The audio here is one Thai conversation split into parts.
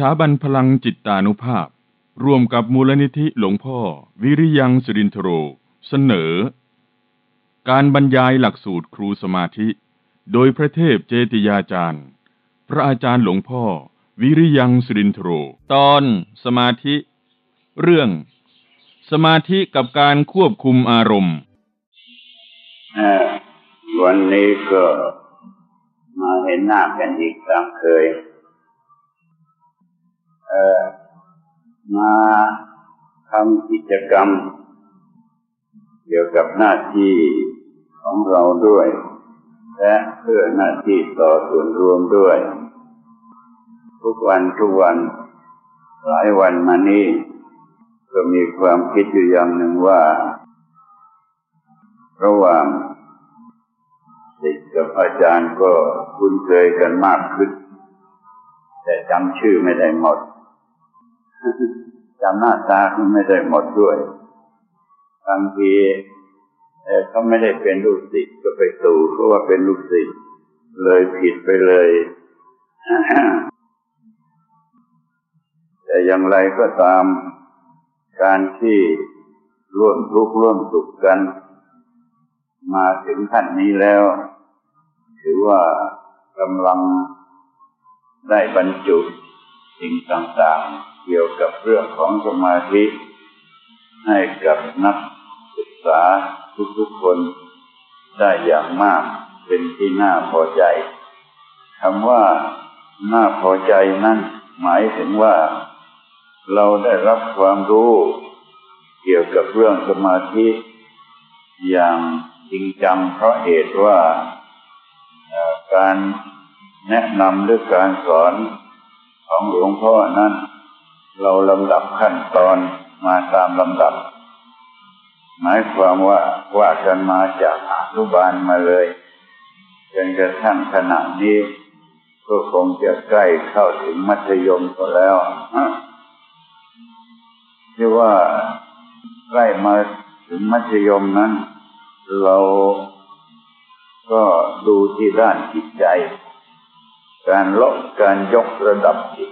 ถาบันพลังจิตตานุภาพ ร่วมกับมูลนิธิหลวงพ่อ วิริยังสุรินทโร เสนอ การบรรยายหลักสูตรครูสมาธิ โดยพระเทพเจติยาจารย์ พระอาจารย์หลวงพ่อ วิริยังสุรินทโร ตอนสมาธิ เรื่อง สมาธิกับการควบคุมอารมณ์วันนี้ก็มาเห็นหน้ากันอีกตามเคย มาทำกิจกรรม เกี่ยวกับหน้าที่ของเราด้วย และเพื่อหน้าที่ต่อส่วนรวมด้วย ทุกวันทุกวัน หลายวันมานี้ก็มีความคิดอยู่อย่างหนึ่งว่า ระหว่างศิษย์กับอาจารย์ก็คุ้นเคยกันมากขึ้น แต่จำชื่อไม่ได้หมด จำหน้าตาเขาไม่ได้หมดด้วย บางทีเอ่เขาไม่ได้เป็นลูกศิษย์ก็ไปตู่เพราะว่าเป็นลูกศิษย์เลยผิดไปเลย แต่อย่างไรก็ตาม การที่ร่วมทุกข์ร่วมสุขกัน มาถึงขั้นนี้แล้ว ถือว่ากำลังได้บรรจุสิ่งต่างๆ เกี่ยวกับเรื่องของสมาธิ ให้กับนักศึกษาทุกๆคนได้อย่างมากเป็นที่น่าพอใจคำว่าน่าพอใจนั้นหมายถึงว่า เราได้รับความรู้ เกี่ยวกับเรื่องสมาธิ อย่างจริงจังเพราะเหตุว่าการแนะนำหรือการสอนของหลวงพ่อนั้น เราลำดับขั้นตอนมาตามลำดับ หมายความว่าว่ากันมาจากอนุบาลมาเลยจนกระทั่งขณะนี้ก็คงจะใกล้เข้าถึงมัธยมก็แล้วที่ว่าใกล้มาถึงมัธยมนั้น เราก็ดูที่ด้านจิตใจ การลดการยกระดับจิต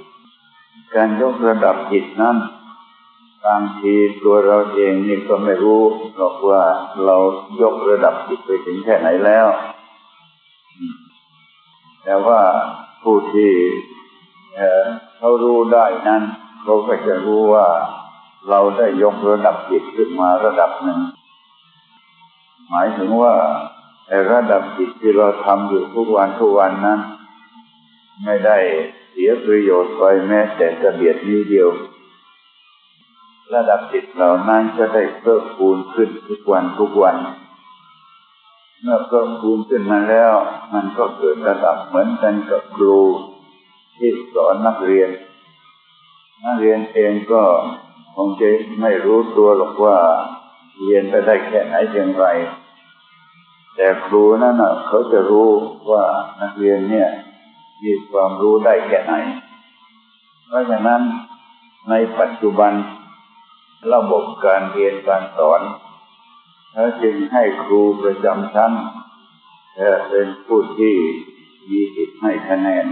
การยกระดับจิตนั้นบางทีตัวเราเองนี่ก็ไม่รู้หรอกว่าเรายกระดับจิตไปถึงแค่ไหนแล้ว แต่ว่าผู้ที่เขารู้ได้นั้นเขาก็จะรู้ว่าเราได้ยกระดับจิตขึ้นมาระดับหนึ่ง หมายถึงว่าระดับจิตที่เราทำอยู่ทุกวันทุกวันนั้น ไม่ได้ เสียประโยชน์ไปแม้แต่กระเบียดนิ้เดียว ระดับจิตเหล่านั้นจะได้เพิ่มพูนขึ้นทุกวันทุกวัน เมื่อเพิ่มพูนขึ้นมาแล้ว มันก็เกิดระดับเหมือนกันกับครู ที่สอนนักเรียน นักเรียนเองก็คงจะไม่รู้ตัวหรอกว่าเรียนไปได้แค่ไหนเพียงไรแต่ครูนั่นเขาจะรู้ว่านักเรียนเนี่ย มีความรู้ได้แค่ไหน เพราะฉะนั้นในปัจจุบันระบบการเรียนการสอนเขาจึงให้ครูประจำชั้นเป็นผู้ที่มีสิทธิ์ให้คะแนน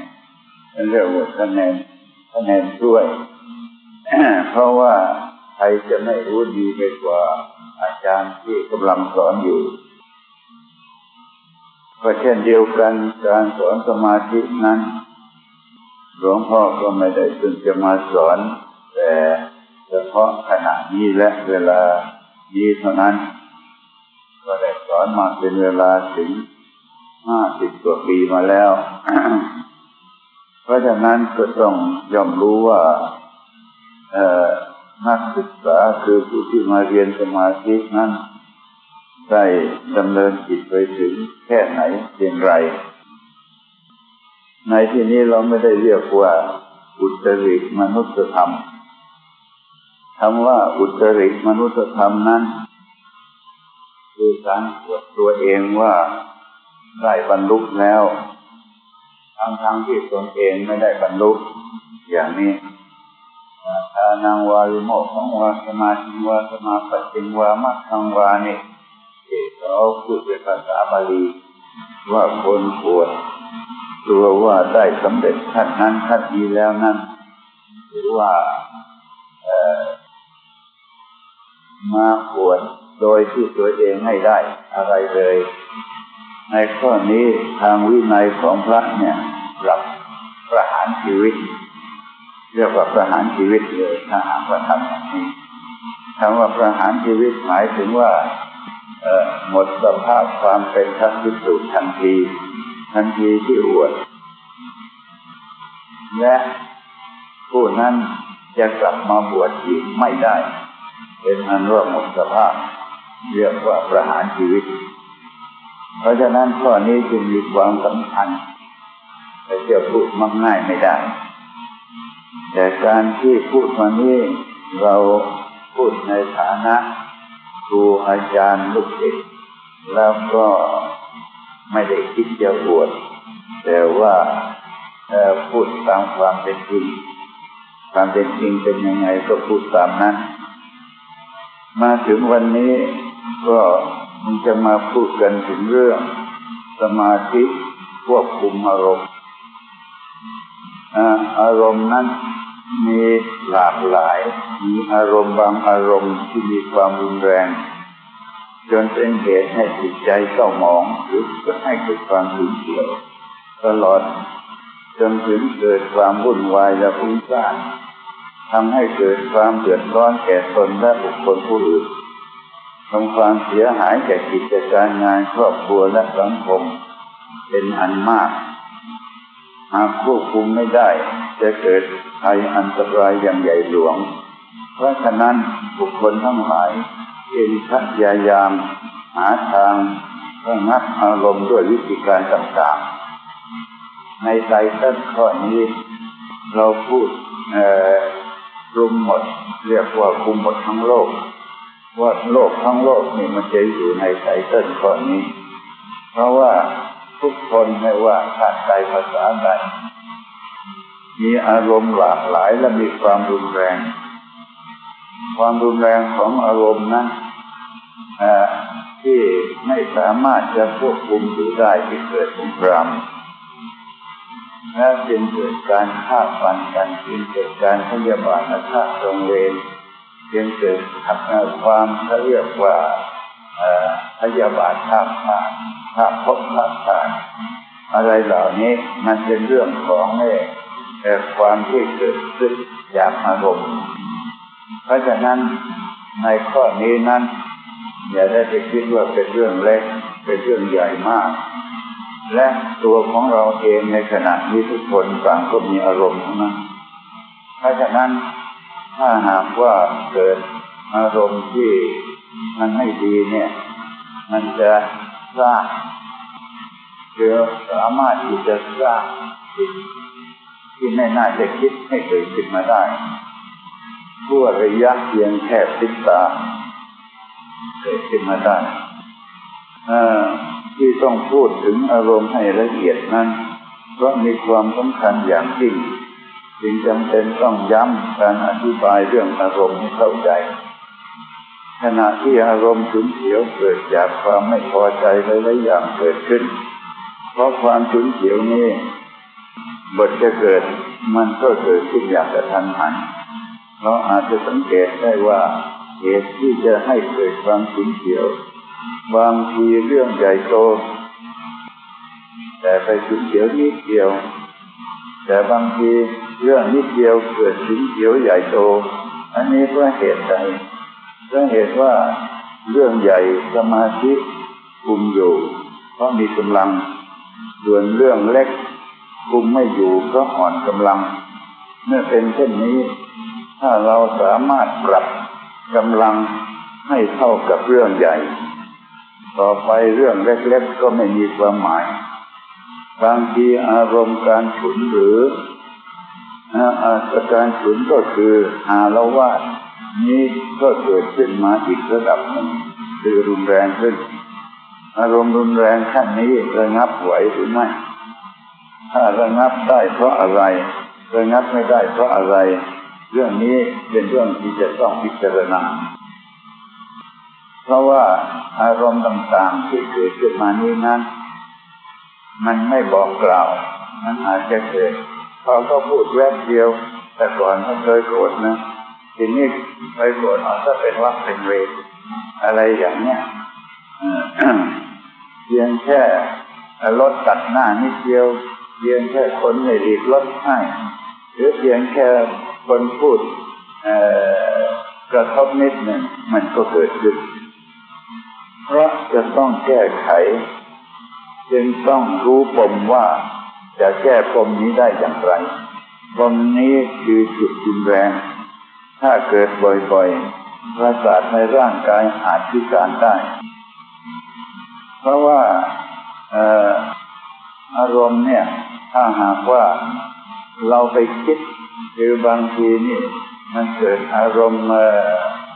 เรียกว่าคะแนนคะแนนช่วย เพราะว่าใครจะไม่รู้ดีไปกว่าอาจารย์ที่กำลังสอนอยู่ ก็เช่นเดียวกันการสอนสมาธินั้น หลวงพ่อก็ไม่ได้จึงจะมาสอน แต่เฉพาะขณะนี้และเวลานี้เท่านั้น ก็ได้สอนมาเป็นเวลาถึงห้าสิบกว่าปีมาแล้ว เพราะฉะนั้นก็ต้องย่อมรู้ว่านักศึกษาคือผู้ที่มาเรียนสมาธินั้น ได้ดำเนินจิตไปถึงแค่ไหนเพียงไร ในที่นี้เราไม่ได้เรียกว่า อุตริมนุษยธรรมคำว่าอุตริมนุษยธรรมนั้น คือการตรวจตัวเองว่าได้บรรลุแล้วทั้งทั้งที่ตนเองไม่ได้บรรลุอย่างนี้ทานังวาริโมขังวาสมาธิวาสมาปฏิวามัคคังวานี่ เขาพูดเป็นภาษาบาลีว่าคนปวดตัวว่าได้สำเร็จขั้นนั้นขั้นนี้แล้วนั้นหรือว่ามาปวดโดยที่ตัวเองไม่ได้อะไรเลย ในข้อนี้ทางวินัยของพระเนี่ยรับประหารชีวิต เรียกว่าประหารชีวิตเลยถ้าหากว่าทำอย่างนี้คำว่าประหารชีวิตหมายถึงว่า หมดสภาพความเป็นทัศนิสุทันทีทันทีที่อวด และผู้นั้นจะกลับมาบวชอีกไม่ได้ เป็นอันร่วมหมดสภาพ เรียกว่าประหารชีวิต เพราะฉะนั้นข้อนี้จึงมีความสำคัญแต่จะพูดมักง่ายไม่ได้ แต่การที่พูดมานี้เราพูดในฐานะ ครูอาจารย์ลูกศิษย์แล้วก็ไม่ได้คิดจะบวชแต่ว่าพูดตามความเป็นจริง ความเป็นจริงเป็นยังไงก็พูดตามนั้น มาถึงวันนี้ก็มันจะมาพูดกันถึงเรื่อง สมาธิควบคุมอารมณ์อารมณ์นั้น มีหลากหลาย มีอารมณ์บางอารมณ์ที่มีความรุนแรง จนเป็นเหตุให้จิตใจเศร้าหมองหรือให้เกิดความหุนเฉียว ตลอดจนถึงเกิดความวุ่นวายและฟุ้งซ่านทำให้เกิดความเดือดร้อนแก่ตนและบุคคลผู้อื่นทำความเสียหายแก่กิจการงานครอบครัวและสังคม เป็นอันมาก หากควบคุมไม่ได้ จะเกิด ภัยอันตรายอย่างใหญ่หลวง เพราะฉะนั้นบุคคลทั้งหลายจึงพยายาม หาทางระงับอารมณ์ด้วยวิธีการต่างๆ ในใจต้นข้อนี้ เราพูดรุมหมด เรียกว่าคุมหมดทั้งโลก ว่าโลกทั้งโลกนี่มันจะอยู่ในใจต้นข้อนี้ เพราะว่าทุกคนไม่ว่าชาติใดภาษาใด มีอารมณ์หลากหลายและมีความรุนแรง ความรุนแรงของอารมณ์นั้นที่ไม่สามารถจะควบคุมอยู่ได้ที่เกิดสงครามและจึงเกิดการฆ่าฟันกันจึงเกิดการพยาบาทและฆ่าตรงเวรจึงเกิดความเขาเรียกว่าพยาบาทฆ่าขาดฆ่าพบฆ่าขาดอะไรเหล่านี้มันเป็นเรื่องของ แต่ความที่เกิดขึ้นจากอารมณ์ เพราะฉะนั้นในข้อนี้นั้น อย่าได้ไปคิดว่าเป็นเรื่องเล็ก เป็นเรื่องใหญ่มาก และตัวของเราเองในขณะนี้ทุกคนต่างก็มีอารมณ์ทั้งนั้น เพราะฉะนั้นถ้าหากว่าเกิดอารมณ์ที่มันไม่ดีเนี่ย มันจะสร้างเือสามารถที่จะสร้างสิ่ง ที่ไม่น่าจะคิดให้เกิดขึ้นมาได้ทั่วระยะเพียงแค่ติดตาเกิดขึ้นมาได้ที่ต้องพูดถึงอารมณ์ให้ละเอียดนั้นเพราะมีความสำคัญอย่างยิ่งจึงจำเป็นต้องย้ำการอธิบายเรื่องอารมณ์ให้เข้าใจขณะที่อารมณ์ฉุนเฉียวเกิดจากความไม่พอใจหลายๆอย่างเกิดขึ้น เพราะความฉุนเฉียวนี้ บทจะเกิดมันก็เกิดขึ้นอย่างกระทันหัน เราอาจจะสังเกตได้ว่าเหตุที่จะให้เกิดความฉุนเฉียว บางทีเรื่องใหญ่โต แต่ไปถึงเดียวนิดเดียว แต่บางทีเรื่องนิดเดียวเกิดถึงเดียวใหญ่โต อันนี้เพราะเหตุใดเพราะเหตุว่าเรื่องใหญ่สมาธิคุมอยู่เพราะมีกำลัง ส่วนเรื่องเล็ก คุมไม่อยู่ก็อ่อนกำลัง เมื่อเป็นเช่นนี้ ถ้าเราสามารถปรับกำลังให้เท่ากับเรื่องใหญ่ ต่อไปเรื่องเล็กๆก็ไม่มีความหมาย บางทีอารมณ์การฉุนหรืออาการฉุนก็คือหาละว่านี้ก็เกิดขึ้นมาอีกระดับหนึ่งคือรุนแรงขึ้น อารมณ์รุนแรงขั้นนี้ระงับไหวหรือไม่ ถ้าระงับได้เพราะอะไรระงับไม่ได้เพราะอะไร เรื่องนี้เป็นเรื่องที่จะต้องพิจารณา เพราะว่าอารมณ์ต่างๆที่เกิดขึ้นมานี้นั้น มันไม่บอกกล่าว มันอาจจะเกิดพอก็พูดแวบเดียว แต่ก่อนเขาเคยโกรธนะทีนี้ไปโกรธเอาถ้าเป็นวักเป็นเวรอะไรอย่างเนี้ยเพียงแค่รถตัดหน้านิดเดียว เพียงแค่คนไม่รีบรถให้ หรือเพียงแค่คนพูดกระทบนิดหนึ่งมันก็เกิดขึ้น เพราะจะต้องแก้ไข จึงต้องรู้ปมว่าจะแก้ปมนี้ได้อย่างไรปมนี้คือจุดรุนแรง ถ้าเกิดบ่อยๆ ประสาทในร่างกายอาจพิการได้ เพราะว่า อารมณ์เนี่ย ถ้าหากว่าเราไปคิดหรือบางทีนี่มันเกิดอารมณ์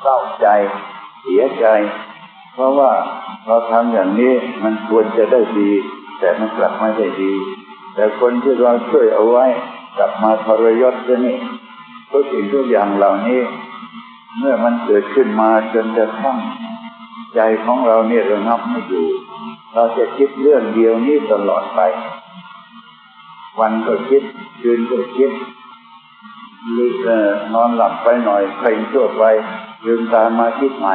เศร้าใจ เสียใจ เพราะว่าเราทำอย่างนี้มันควรจะได้ดี แต่มันกลับไม่ได้ดี แต่คนที่เราช่วยเอาไว้กลับมาทรยศจะนี่ทุกสิ่งทุกอย่างเหล่านี้ เมื่อมันเกิดขึ้นมาจนจะทั้งใจของเราเนี่ยระงับไม่อยู่ เราจะคิดเรื่องเดียวนี้ตลอดไป วันก็คิด คืนก็คิดหรือนอนหลับไปหน่อยเพลงชั่วไปลืมตามาคิดใหม่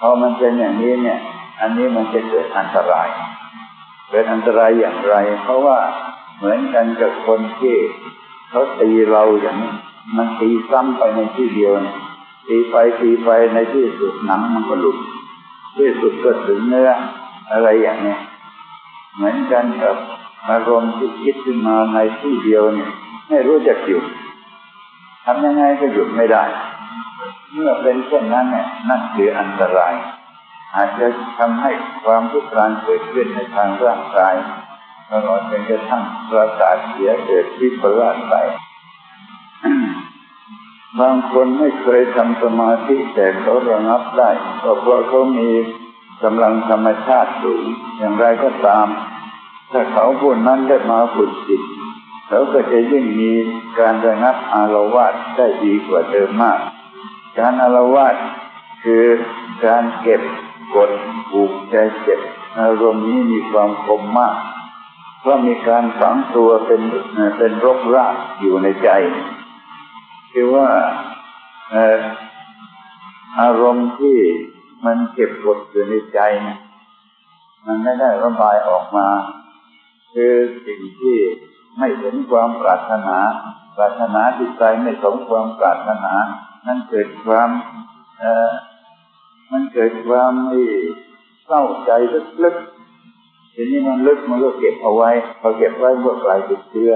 พอมันเป็นอย่างนี้เนี่ย อันนี้มันจะเกิดอันตราย เกิดอันตรายอย่างไร เพราะว่าเหมือนกันกับคนที่เขาตีเราอย่างนี้มันตีซ้ำไปในที่เดียวยตีไปตีไปในที่สุดหนังมันก็หลุดที่สุดก็ถึงเนื้อ อะไรอย่างนี้เหมือนกันกับอารมณ์ที่คิดขึ้นมาในที่เดียวเนี่ยไม่รู้จักหยุดทำยังไงก็หยุดไม่ได้ เมื่อเป็นเช่นนั้นเนี่ยนั่นคืออันตราย อาจจะทำให้ความทุกข์การเกิดขึ้นในทางร่างกายตลอดจนกระทั่งประสาทเสียเกิดวิปลาสไปบางคนไม่เคยทำสมาธิแต่เขาระงับได้ก็เพราะเขามี กำลังธรรมชาติสูงอย่างไรก็ตาม ถ้าเขาพูดนั้นได้มาฝึกจิตเขาก็จะยิ่งมีการระงับอารวาสได้ดีกว่าเดิมมาก การอารวาสคือการเก็บกดผูกใจเจ็บอารมณ์นี้มีความคมมากเพราะมีการฝังตัวเป็นเป็นรกรากอยู่ในใจคือว่าอารมณ์ที่ มันเก็บกดอยู่ในใจนะมันไม่ได้ระบายออกมา คือสิ่งที่ไม่สมความปรารถนา ปรารถนาจิตใจไม่สมความปรารถนา นั่นเกิดความเอ่อมันเกิดความที่เศร้าใจลึกๆทีนี้มันลึกมันก็เก็บเอาไว้พอเก็บไว้เมื่อกลายเป็นเชื้อ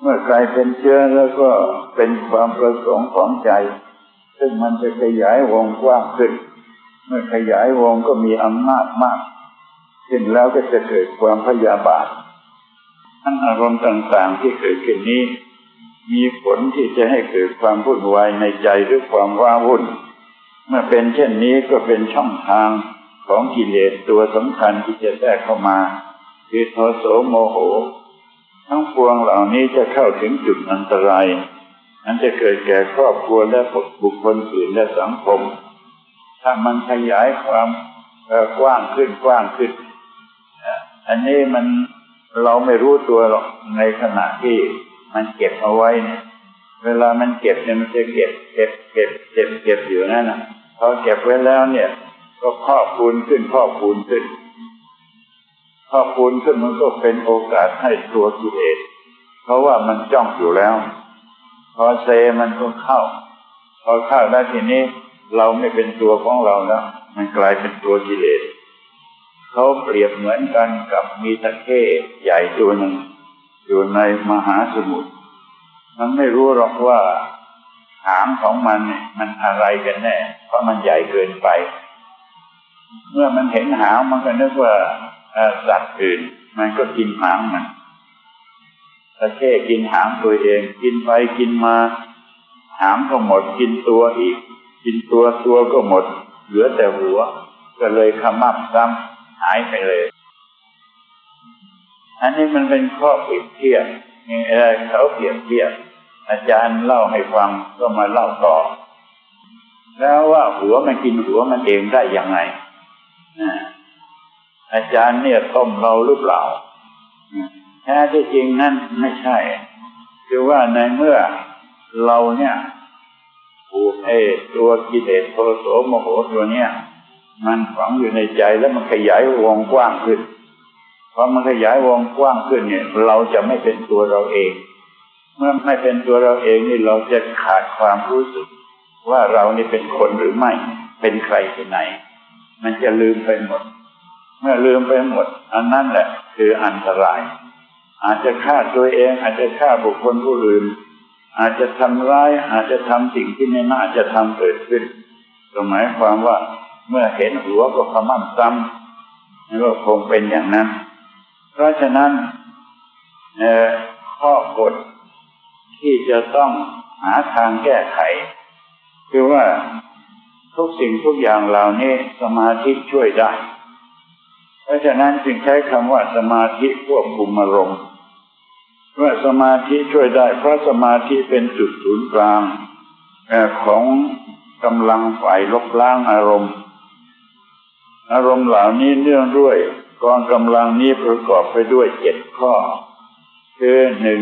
เมื่อกลายเป็นเชื้อแล้วก็เป็นความประสงค์ของใจ ซึ่งมันจะขยายวงกว้างขึ้น เมื่อขยายวงก็มีอำนาจมากขึ้นแล้วก็จะเกิดความพยาบาททั้งอารมณ์ต่างๆที่เกิดขึ้นนี้ มีผลที่จะให้เกิดความวุ่นวายในใจหรือความว้าวุ่น เมื่อเป็นเช่นนี้ก็เป็นช่องทางของกิเลสตัวสำคัญที่จะแทรกเข้ามา คือโทโสโมโห ทั้งปวงเหล่านี้จะเข้าถึงจุดอันตราย นั้นจะเกิดแก่ครอบครัวและบุคคลอื่นและสังคม ถ้ามันขยายความกว้างขึ้นกว้างขึ้น อันนี้มันเราไม่รู้ตัวหรอกในขณะที่มันเก็บเอาไว้เนี่ยเวลามันเก็บเนี่ยมันจะเก็บเก็บเก็บเก็บเก็บอยู่นั่นนะพอเก็บไว้แล้วเนี่ย ก็ครอบคูณขึ้นครอบคูณขึ้นครอบคูณขึ้นมันก็เป็นโอกาสให้ตัวกิเลสเพราะว่ามันจ้องอยู่แล้ว พอเซมันก็เข้า พอเข้าแล้วทีนี้เราไม่เป็นตัวของเราแล้ว มันกลายเป็นตัวกิเลสเขาเปรียบเหมือนกันกับมีตะเข้ใหญ่ตัวหนึ่งอยู่ในมหาสมุทรมันไม่รู้หรอกว่าหางของมันเนี่ยมันอะไรกันแน่ เพราะมันใหญ่เกินไป เมื่อมันเห็นหางมันก็นึกว่าสัตว์อื่น มันก็กินหางมัน ตะเข้กินหางตัวเอง กินไปกินมา หางก็หมด กินตัวอีก กินตัวตัวก็หมด เหลือแต่หัว ก็เลยขมับซ้ำหายไปเลย อันนี้มันเป็นข้อเปรียบเทียบเขาเปรียบเทียบ อาจารย์เล่าให้ฟังก็มาเล่าต่อ แล้วว่าหัวมันกินหัวมันเองได้ยังไงอาจารย์เนี่ยต้มเราหรือเปล่า แท้ที่จริงนั่นไม่ใช่ คือว่าในเมื่อเราเนี่ยถูกไอ้ตัวกิเลสโทโสโมโหตัวเนี้ยมันฝังอยู่ในใจแล้วมันขยายวงกว้างขึ้นพอมันขยายวงกว้างขึ้นเนี่ย เราจะไม่เป็นตัวเราเอง เมื่อไม่เป็นตัวเราเองนี่เราจะขาดความรู้สึก ว่าเรานี่เป็นคนหรือไม่ เป็นใครที่ไหน มันจะลืมไปหมด เมื่อลืมไปหมด อันนั้นแหละ คืออันตราย อาจจะฆ่าตัวเอง อาจจะฆ่าบุคคลผู้อื่น อาจจะทำร้าย อาจจะทำสิ่งที่ไม่น่าจะทำเกิดขึ้นก็หมายความว่าเมื่อเห็นหัวก็ขมั่นซ้ำนี่ก็คงเป็นอย่างนั้น เพราะฉะนั้นข้อกฎที่จะต้องหาทางแก้ไข คือว่าทุกสิ่งทุกอย่างเหล่านี้สมาธิช่วยได้ เพราะฉะนั้นจึงใช้คำว่าสมาธิควบคุมอารมณ์ ว่าสมาธิช่วยได้ เพราะสมาธิเป็นจุดศูนย์กลางของกำลังฝ่ายลบล้างอารมณ์ อารมณ์เหล่านี้เนื่องด้วยกองกำลังนี้ประกอบไปด้วยเจ็ดข้อ คือหนึ่ง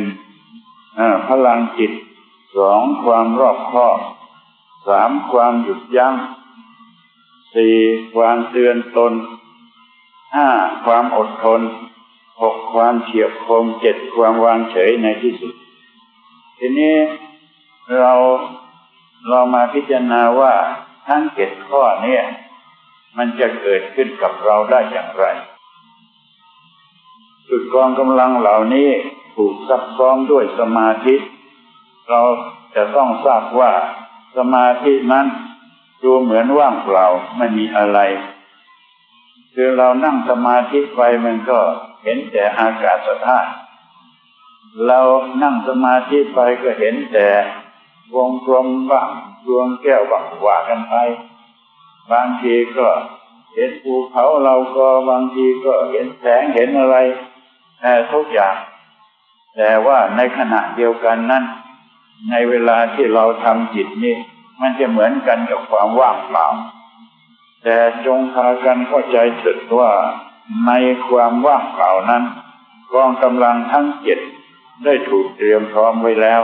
พลังจิตสองความรอบคอบสามความหยุดยัง้งสี่ความเตือนตนห้าความอดทน หกความเฉียบคมเจ็ดความวางเฉยในที่สุด ทีนี้เราเรามาพิจารณาว่าทั้งเจ็ดข้อนี้มันจะเกิดขึ้นกับเราได้อย่างไร จุดกองกำลังเหล่านี้ถูกซับซ้อมด้วยสมาธิ เราจะต้องทราบว่าสมาธินั้นดูเหมือนว่างเปล่าไม่มีอะไร คือเรานั่งสมาธิไปมันก็ เห็นแต่อากาศธาตุเรานั่งสมาธิไปก็เห็นแต่วงกลมบ้างดวงแก้วบ้างว่ากันไป บางทีก็เห็นภูเขาเราก็บางทีก็เห็นแสงเห็นอะไรแต่ทุกอย่าง แต่ว่าในขณะเดียวกันนั้น ในเวลาที่เราทำจิตนี่มันจะเหมือนกันกับความว่างเปล่า แต่จงพากันเข้าใจถิดว่า ในความว่างเปล่านั้นกองกำลังทั้งเจ็ดได้ถูกเตรียมพร้อมไว้แล้ว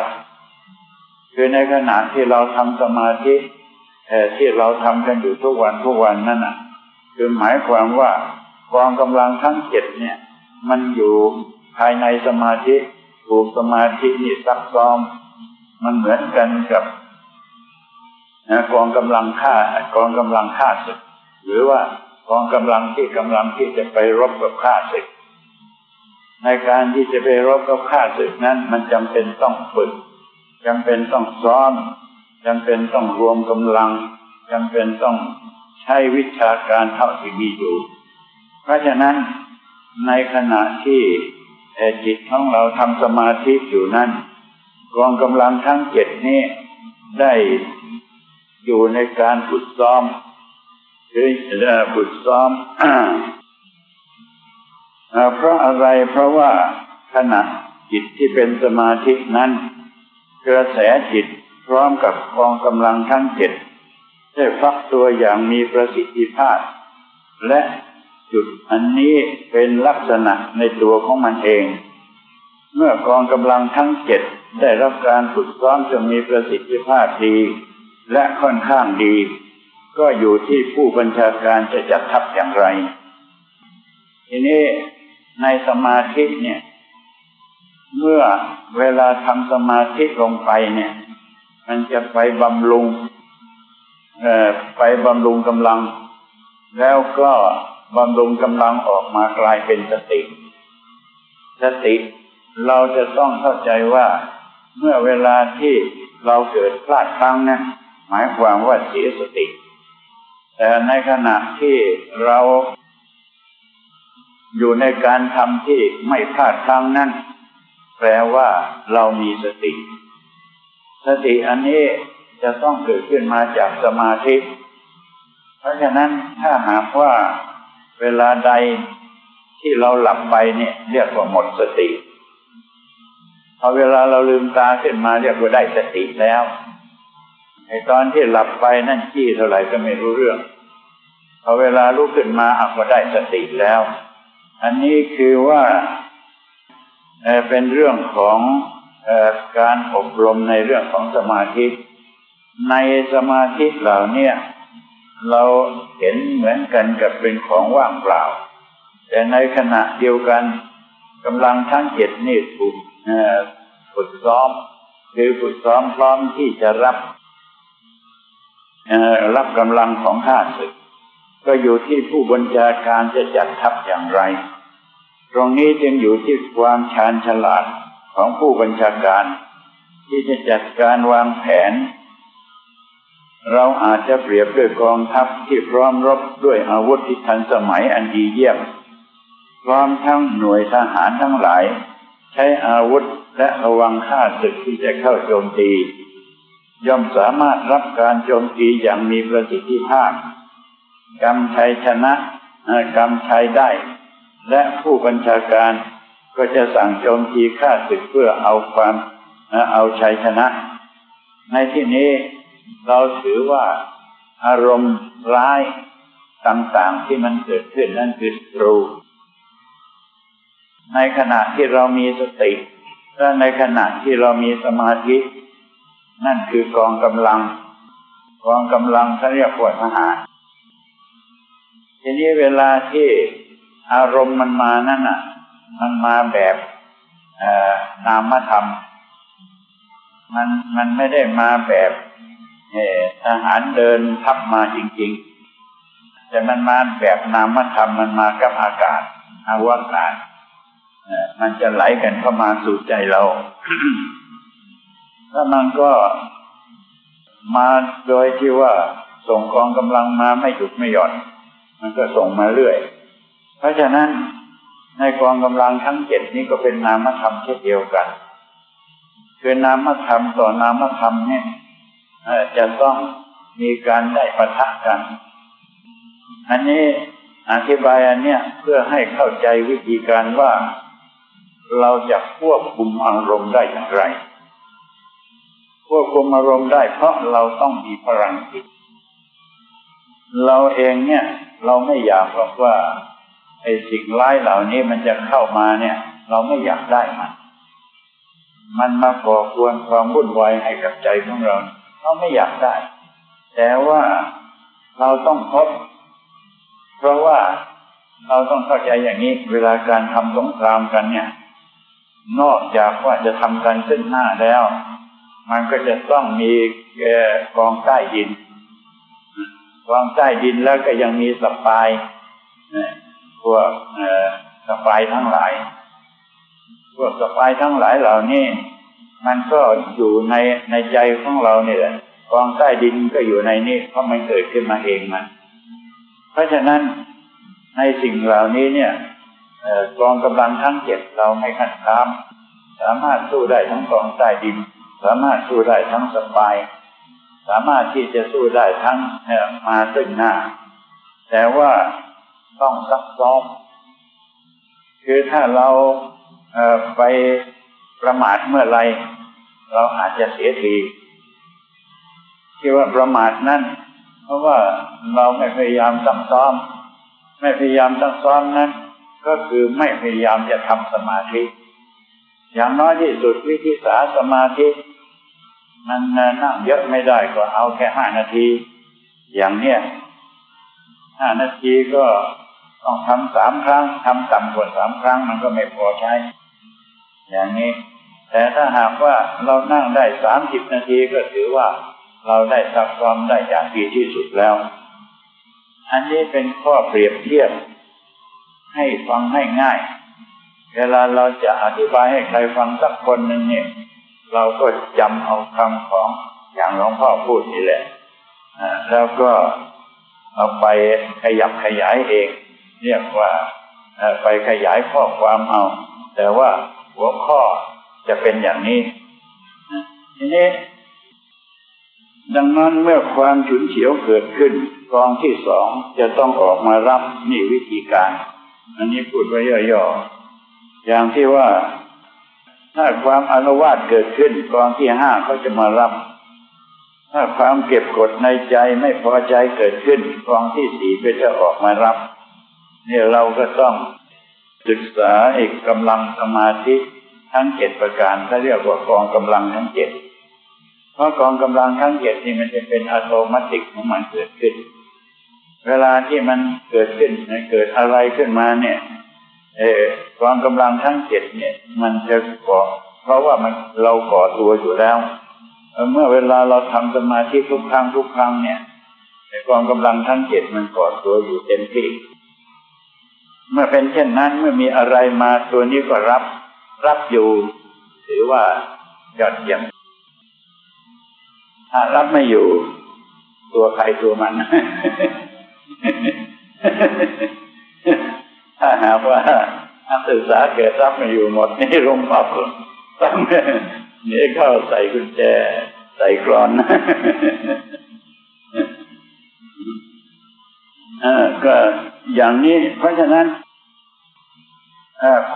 คือในขณะที่เราทำสมาธิแต่ที่เราทำกันอยู่ทุกวันทุกวันนั่นน่ะ คือหมายความว่ากองกำลังทั้งเจ็ดเนี่ย มันอยู่ภายในสมาธิถูกสมาธินี่ซักซ้อม มันเหมือนกันกับนะกองกำลังฆ่ากองกำลังฆ่าศึกหรือว่า กองกำลังที่กำลังที่จะไปรบกับฆ่าศึก ในการที่จะไปรบกับฆ่าศึกนั้น มันจำเป็นต้องฝึกจำเป็นต้องซ้อมจำเป็นต้องรวมกำลังจำเป็นต้องใช้วิชาการเท่าที่มีอยู่ เพราะฉะนั้นในขณะที่จิตของเราทำสมาธิอยู่นั้นกองกำลังทั้งเจ็ดนี้ได้อยู่ในการฝึกซ้อม คือฝึกซ้อมเพราะอะไรเพราะว่าขณะจิตที่เป็นสมาธินั้นกระแสจิตพร้อมกับกองกำลังทั้งเจ็ดได้ฟักตัวอย่างมีประสิทธิภาพ และจุดอันนี้เป็นลักษณะในตัวของมันเอง เมื่อกองกำลังทั้งเจ็ดได้รับการฝึกซ้อมจนมีประสิทธิภาพดี และค่อนข้างดี ก็อยู่ที่ผู้บัญชาการจะจัดทัพอย่างไร ทีนี้ในสมาธิเนี่ย เมื่อเวลาทำสมาธิลงไปเนี่ย มันจะไปบำรุงเอ่อไปบำรุงกำลัง แล้วก็บำรุงกำลังออกมากลายเป็นสติ สติเราจะต้องเข้าใจว่าเมื่อเวลาที่เราเกิดพลาดพลั้งนะหมายความว่าเสียสติ แต่ในขณะที่เราอยู่ในการทำที่ไม่พลาดพลั้งนั้น แปลว่าเรามีสติ สติอันนี้จะต้องเกิดขึ้นมาจากสมาธิ เพราะฉะนั้นถ้าหากว่าเวลาใดที่เราหลับไปเนี่ย เรียกว่าหมดสติพอเวลาเราลืมตาขึ้นมาเรียกว่าได้สติแล้ว ไอตอนที่หลับไปนั่นขี้เท่าไหร่ก็ไม่รู้เรื่องพอเวลาลุกขึ้นมาอัก็ได้สติแล้ว อันนี้คือว่าเป็นเรื่องของการอบรมในเรื่องของสมาธิ ในสมาธิเหล่านี้เราเห็นเหมือนกันกับเป็นของว่างเปล่า แต่ในขณะเดียวกันกำลังทั้งเจ็ดนี่ถูกฝึกซ้อม คือฝึกซ้อมพร้อมที่จะรับ รับกำลังของข้าศึก ก็อยู่ที่ผู้บัญชาการจะจัดทัพอย่างไร ตรงนี้จึงอยู่ที่ความชาญฉลาดของผู้บัญชาการ ที่จะจัดการวางแผน เราอาจจะเปรียบด้วยกองทัพที่พร้อมรบด้วยอาวุธที่ทันสมัยอันดีเยี่ยมพร้อมทั้งหน่วยทหารทั้งหลาย ใช้อาวุธและระวังข้าศึกที่จะเข้าโจมตี ย่อมสามารถรับการโจมตีอย่างมีประสิทธิภาพกำชัยชนะกำชัยได้ และผู้บัญชาการก็จะสั่งโจมตีข้าศึกเพื่อเอาความเอาชัยชนะ ในที่นี้เราถือว่าอารมณ์ร้ายต่างๆที่มันเกิดขึ้นนั่นคือตรู ในขณะที่เรามีสติและในขณะที่เรามีสมาธิ นั่นคือกองกำลัง กองกำลังเขาเรียกว่าทหารทีนี้เวลาที่อารมณ์มันมานั่นน่ะ มันมาแบบนามธรรม มันมันไม่ได้มาแบบทหารเดินทับมาจริง ๆ แต่มันมาแบบนามธรรมมันมากับอากาศอาวกาศมันจะไหลกันเข้ามาสู่ใจเรา แล้วมันก็มาโดยที่ว่าส่งกองกำลังมาไม่หยุดไม่หย่อน มันก็ส่งมาเรื่อย เพราะฉะนั้นในกองกำลังทั้งเจ็ดนี้ก็เป็นนามธรรมเช่นเดียวกันคือนามธรรมต่อนามธรรมเนี่ยจะต้องมีการได้ประทะกัน อันนี้อธิบายอันเนี้ยเพื่อให้เข้าใจวิธีการว่า เราจะควบคุมอารมณ์ได้อย่างไร ควบคุมอารมณ์ได้ เพราะเราต้องมีพลังจิตเราเองเนี่ย เราไม่อยากหรอกว่าไอ้สิ่งร้ายเหล่านี้มันจะเข้ามาเนี่ย เราไม่อยากได้มัน มันมาก่อกวนความวุ่นวายให้กับใจของเรา เราไม่อยากได้ แต่ว่าเราต้องพบเพราะว่าเราต้องเข้าใจอย่างนี้ เวลาการทำสงครามกันเนี่ย นอกจากว่าจะทำกันซึ่งหน้าแล้ว มันก็จะต้องมีกองใต้ดินกองใต้ดินแล้วก็ยังมีสปายพวกสปายทั้งหลาย พวกสปายทั้งหลายเหล่านี้มันก็อยู่ในในใจของเราเนี่ยกองใต้ดินก็อยู่ในนี้เพราะมันเกิดขึ้นมาเองมัน เพราะฉะนั้นในสิ่งเหล่านี้เนี่ยกองกำลังทั้งเจ็ดเราไม่ขัดข้าม สามารถสู้ได้ทั้งกองใต้ดิน สามารถสู้ได้ทั้งสปาย สามารถที่จะสู้ได้ทั้งมาซึ่งหน้า แต่ว่าต้องซักซ้อม คือถ้าเราเไปประมาทเมื่อไรเราอาจจะเสียทีที่ว่าประมาทนั้นเพราะว่าเราไม่พยายามซักซ้อม ไม่พยายามซักซ้อมนั้น ก็คือไม่พยายามจะทำสมาธิ อย่างน้อยที่สุดวิธีสาสมาธิ มันนั่งเยอะไม่ได้ก็เอาแค่ห้านาที อย่างเนี้ยห้านาทีก็ต้องทำสามครั้งทำต่ำกว่าสามครั้งมันก็ไม่พอใช้ อย่างนี้ แต่ถ้าหากว่าเรานั่งได้สามสิบนาทีก็ถือว่าเราได้ซักซ้อมได้อย่างดีที่สุดแล้ว อันนี้เป็นข้อเปรียบเทียบ ให้ฟังให้ง่าย เวลาเราจะอธิบายให้ใครฟังสักคนหนึ่งเนี่ย เราก็จำเอาคำของอย่างหลวงพ่อพูดนี่แหละแล้วก็เอาไปขยับขยายเอง เรียกว่าไปขยายข้อความเอา แต่ว่าหัวข้อจะเป็นอย่างนี้ทีนี้ดังนั้นเมื่อความฉุนเฉียวเกิดขึ้นกองที่สองจะต้องออกมารับนี่วิธีการ อันนี้พูดไว้ย่อๆอย่างที่ว่า ถ้าความอนุวาตเกิดขึ้นกองที่ห้าเขาจะมารับ ถ้าความเก็บกดในใจไม่พอใจเกิดขึ้นกองที่สี่ก็จะออกมารับนี่เราก็ต้องศึกษาเอกกำลังสมาธิทั้งเจ็ดประการเขาเรียกว่ากองกำลังทั้งเจ็ดเพราะกองกำลังทั้งเจ็ดนี่มันจะเป็นอัตโนมัติของมันเกิดขึ้น เวลาที่มันเกิดขึ้นเกิดอะไรขึ้นมาเนี่ย เออกองกำลังทั้งเจ็ดเนี่ย มันจะก่อเพราะว่ามันเราก่อตัวอยู่แล้ว เมื่อเวลาเราทำสมาธิทุกครั้งทุกครั้งเนี่ยกองกำลังทั้งเจ็ดมันก่อตัวอยู่เต็มที่ เมื่อเป็นเช่นนั้นเมื่อมีอะไรมาตัวนี้ก็รับ รับอยู่ ถือว่ายอดเยี่ยมถ้ารับไม่อยู่ ตัวใครตัวมัน ถ้าหากว่านักศึกษาเกิดรับม่อยู่หมดนี่ลงปับต้องนี่เข้าใส่กุญแจ ใส่กรอนอก็อย่างนี้ เพราะฉะนั้น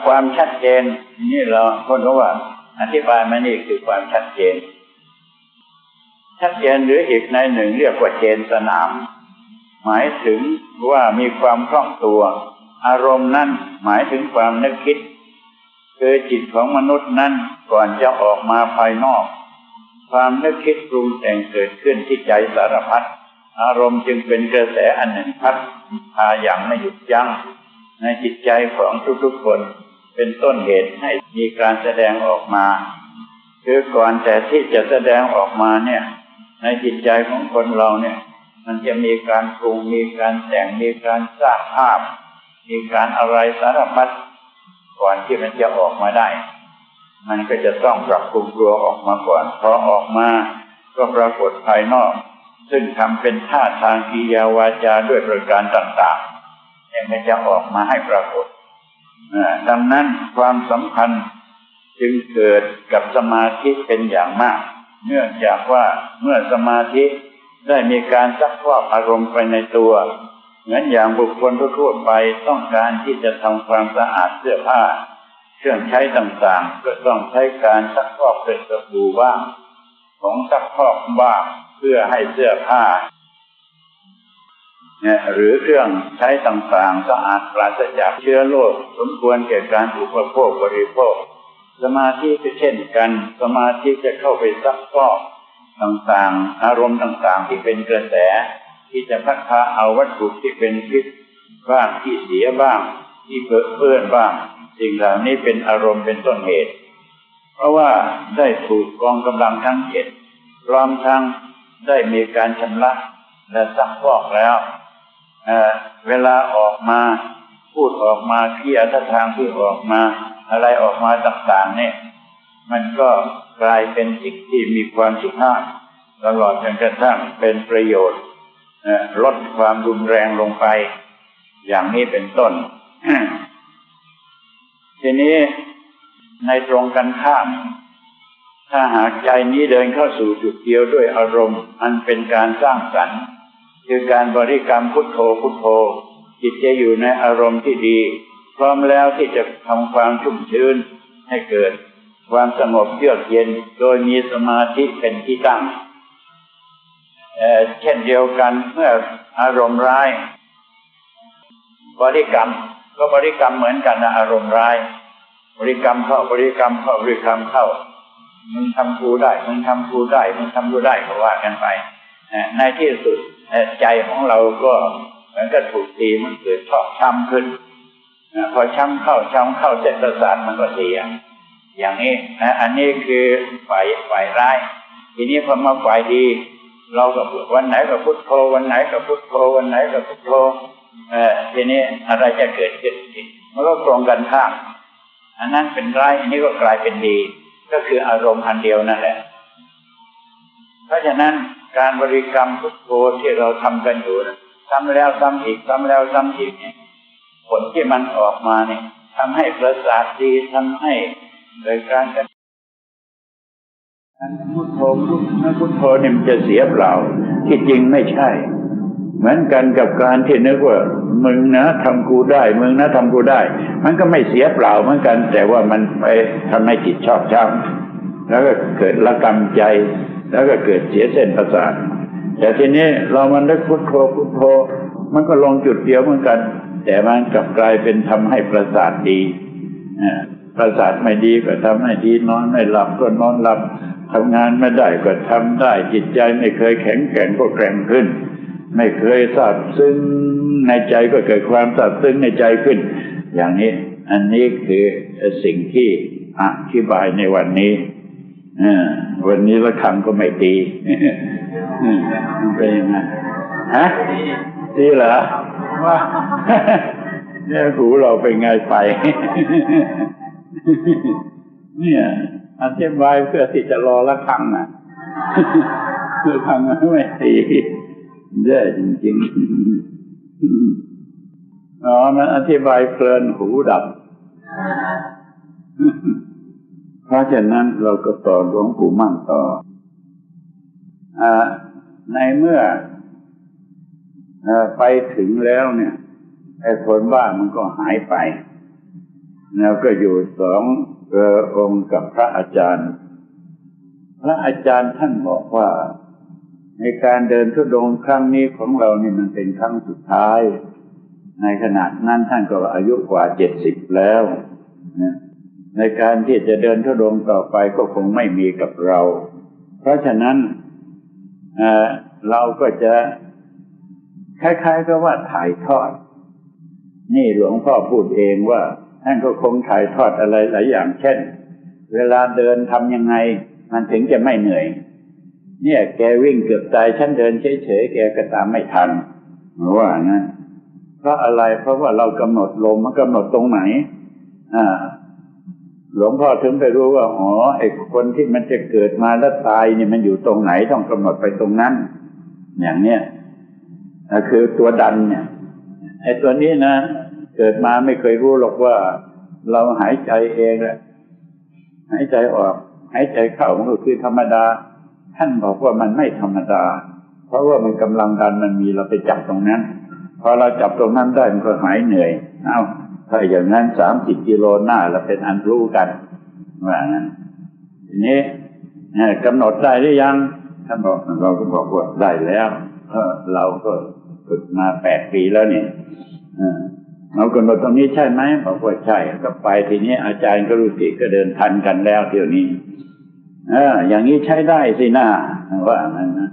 ความชัดเจน นี่เราคนก็ว่า อธิบายมานี่คือความชัดเจน ชัดเจนหรืออีกในหนึ่งเรียกว่าเจนสนาม หมายถึงว่ามีความคล่องตัว อารมณ์นั่นหมายถึงความนึกคิด คือจิตของมนุษย์นั้นก่อนจะออกมาภายนอก ความนึกคิดปรุงแต่งเกิดขึ้นที่ใจสารพัดอารมณ์จึงเป็นกระแสอันหนึ่งพัดพาอย่างไม่หยุดยัง้งในจิตใจของทุกๆคน เป็นต้นเหตุให้มีการแสดงออกมา คือก่อนแต่ที่จะแสดงออกมาเนี่ย ในจิตใจของคนเราเนี่ย มันจะมีการปรุงมีการแต่งมีการสร้างภาพ มีการอะไรสารพัดก่อนที่มันจะออกมาได้ มันก็จะต้องปรับปรุงตัวออกมาก่อนพอออกมา ก็ปรากฏภายนอก ซึ่งทำเป็นท่าทางกิยาวาจาด้วยประการต่างๆเนี่ยมันจะออกมาให้ปรากฏดังนั้นความสัมพันธ์จึงเกิดกับสมาธิเป็นอย่างมาก เนื่องจากว่าเมื่อสมาธิได้มีการซักฟอกอารมณ์ไปในตัว เหมือนอย่างบุคคลทั่วไปต้องการที่จะทำความสะอาดเสื้อผ้า เครื่องใช้ต่างๆ ก็ต้องใช้การซักฟอกเป็นสบู่บ้างของซักฟอกบ้างเพื่อให้เสื้อผ้าเนี่ยหรือเครื่องใช้ต่างๆสะอาดปราศจากเชื้อโรคสมควรแก่การอุปโภคบริโภค สมาธิก็เช่นกัน สมาธิจะเข้าไปซักฟอกต่างๆ อารมณ์ต่างๆ ที่เป็นกระแส ที่จะพัดพาเอาวัตถุที่เป็นพิษบ้างที่เสียบ้าง ที่เปื้อนบ้าง สิ่งเหล่านี้เป็นอารมณ์เป็นต้นเหตุ เพราะว่าได้ถูกกองกำลังทั้งเจ็ดพร้อมทั้งได้มีการชำระและซักฟอกแล้วเเวลาออกมาพูดออกมาที่อัตทางที่ออกมา อะไรออกมาต่างๆเนี่ย มันก็กลายเป็นสิ่งที่มีความสุภาพตลอดจนกระทั่งเป็นประโยชน์ ลดความรุนแรงลงไป อย่างนี้เป็นต้น ทีนี้ในตรงกันข้าม ถ้าหากใจนี้เดินเข้าสู่จุดเดียวด้วยอารมณ์ อันเป็นการสร้างสรรค์คือการบริกรรมพุทโธพุทโธ จิตจะอยู่ในอารมณ์ที่ดี พร้อมแล้วที่จะทำความชุ่มชื้นให้เกิด ความสงบเยือกเย็นโดยมีสมาธิเป็นที่ตั้ง เช่นเดียวกันเมื่ออารมณ์ร้าย บริกรรม ก็บริกรรมเหมือนกันนะอารมณ์ร้าย บริกรรมเข้าบริกรรมเข้าบริกรรมเข้ามึงทำกูได้มึงทำกูได้มึงทำกูได้ก็ว่ากันไปในที่สุดใจของเราก็เหมือนกับถูกตีมันเกิดชอบช้ำขึ้นพอช้ำเข้าช้ำเข้าเสร็จประสาทมันก็เสียอย่างนี้อันนี้คือฝ่ายฝ่ายร้าย ทีนี้พอมาฝ่ายดี เราก็วันไหนก็พุทโธวันไหนก็พุทโธวันไหนก็พุทโธเออทีนี้อะไรจะเกิดขึ้นมันก็ตรงกันข้ามอันนั้นเป็นร้ายอันนี้ก็กลายเป็นดี ก็คืออารมณ์อันเดียวนั่นแหละ เพราะฉะนั้นการบริกรรมพุทโธที่เราทำกันอยู่ซ้ำแล้วซ้ำอีกซ้ำแล้วซ้ำอีกเนี่ยผลที่มันออกมาเนี่ยทำให้ประสาทดีทำให้โดยการ นั้นพุทโธนั้นพุทโธเนี่ยมันจะเสียเปล่า ที่จริงไม่ใช่ เหมือนกันกับการที่นึกว่า มึงนะทำกูได้ มึงนะทำกูได้ มันก็ไม่เสียเปล่าเหมือนกัน แต่ว่ามันไปทำให้จิตชอบช้ำแล้วก็เกิดละกรรมใจ แล้วก็เกิดเสียเส้นประสาทแต่ทีนี้เรามันนึกพุทโธพุทโธ มันก็ลงจุดเดียวเหมือนกัน แต่มันกลับกลายเป็นทำให้ประสาทดีประสาทไม่ดีก็ทำให้ดีนอนไม่หลับก็นอนหลับ ทำงานไม่ได้ก็ทำได้ จิตใจไม่เคยแข็งแกร่งก็แกร่งขึ้น ไม่เคยซาบซึ้งในใจก็เกิดความซาบซึ้งในใจขึ้น อย่างนี้ อันนี้คือสิ่งที่อธิบายในวันนี้วันนี้ละคำก็ไม่ตีเป็นยังไงฮะดีเหรอว่าเนี่ยหูเราเป็นไงไปเนี่ย อธิบายเพื่อที่จะรอละครั้งน่ะคือครั้งไม่ตีเยอะจริงๆอ๋อมันอธิบายเพลินหูดับ เพราะฉะนั้นเราก็ต่อหลวงปู่มั่นต่ออในเมื่ออไปถึงแล้วเนี่ยไอ้คนบ้ามันก็หายไป แล้วก็อยู่สอง อองค์กับพระอาจารย์ พระอาจารย์ท่านบอกว่า ในการเดินทุดงครั้งนี้ของเรานี่มันเป็นครั้งสุดท้าย ในขณะนั้นท่านก็อายุกว่าเจ็ดสิบแล้วในการที่จะเดินทุดงต่อไปก็คงไม่มีกับเรา เพราะฉะนั้นเราก็จะคล้ายๆกับว่าถ่ายทอด นี่หลวงพ่อพูดเองว่า ท่านก็คงถ่ายทอดอะไรหลายอย่าง เช่น เวลาเดินทำยังไง มันถึงจะไม่เหนื่อย เนี่ย แกวิ่งเกือบตายฉันเดินเฉยๆแกก็ตามไม่ทันหรือว่านะเพราะอะไรเพราะว่าเรากำหนดลมมันกำหนดตรงไหน อ่า หลวงพ่อถึงไปรู้ว่าอ๋อไอ้คนที่มันจะเกิดมาแล้วตายเนี่ยมันอยู่ตรงไหนต้องกำหนดไปตรงนั้น อย่างเนี้ยคือตัวดันเนี่ยไอ้ตัวนี้นะ เกิดมาไม่เคยรู้หรอกว่า เราหายใจเองแหละหายใจออก หายใจเข้ามันก็คือธรรมดา ท่านบอกว่ามันไม่ธรรมดา เพราะว่ามันกำลังดันมันมีเราไปจับตรงนั้น พอเราจับตรงนั้นได้มันก็หายเหนื่อย เอา้าถ้าอย่างนั้นสามสิบกิโลหน้าเราเป็นอันรู้กันว่างั้นทีนี้กำหนดได้หรือยังท่านบอกเราก็บอกว่าได้แล้วเราก็ฝึกมาแปดปีแล้วเนี่ย เรากำหนดตรงนี้ใช่ไหมบอกว่าใช่ก็ไปทีนี้อาจารย์ก็รู้สิก็เดินทันกันแล้วเดี๋ยวนี้เอออย่างนี้ใช้ได้สิน้าว่านั้นนะ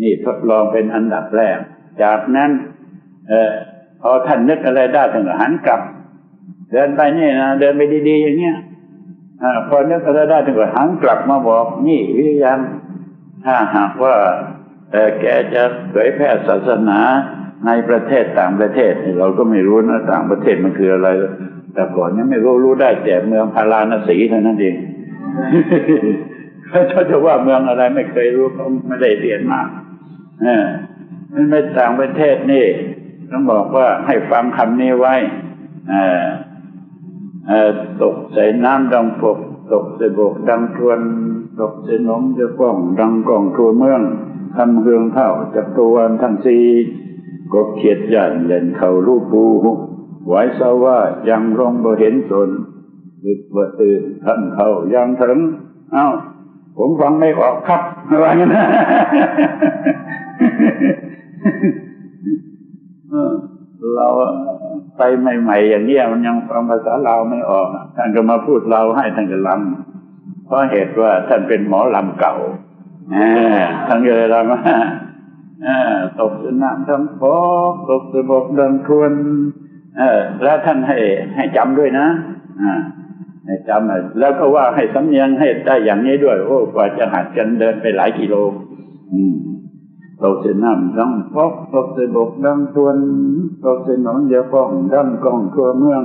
นี่ทดลองเป็นอันดับแรก จากนั้น เออพอท่านนึกอะไรได้ท่านก็หันกลับ เดินไปนี่นะเดินไปดีๆอย่างเงี้ยอพอนึกอะไรได้ท่านก็หันกลับมาบอก นี่วิญญาณถ้าหากว่าแกจะเผยแพร่ศาสนา ในประเทศต่างประเทศเราก็ไม่รู้นะต่างประเทศมันคืออะไร แต่ก่อนนี้ไม่รู้รู้ได้แต่เมืองพาราณสีเท่านั้นเองเขาจะว่าเมืองอะไรไม่เคยรู้เขาไม่ได้เรียนมาเออในต่างประเทศนี่ต้องบอกว่าให้ฟังคำนี้ไว้ตกใส่น้ำดังปกตกใส่บกดังทวน ตกใส่นมจะก้อง ดังกล่องทัวเมืองทำเรืองเท่าจักรวาลทั้งสี่ กบเขียดยันเล่นเขาลูกปูไหว้ซาว่ายังร้องบ่เห็นสนดึกบ่ตื่นท่านเขายังถึงเอ้า ผมฟังไม่ออกครับอะไรเงี้ยนะเราไปใหม่ๆอย่างเนี้ยมันยังฟังภาษาเราไม่ออกท่านก็มาพูดเราให้ท่านก็ลำเพราะเหตุว่าท่านเป็นหมอลำเก่าทั้งเยอะแล้วมา ตกสนามทั้งพกตกสบกดังทวนแล้วท่านให้ให้จำด้วยนะให้จำแล้วก็ว่าให้สำเนียงให้ได้อย่างนี้ด้วย โอ้กว่าจะหัดกันเดินไปหลายกิโลตกสนามทั้งพกตกสบกดังทวนตกสนองยาป้องดังกองทั่วเมือง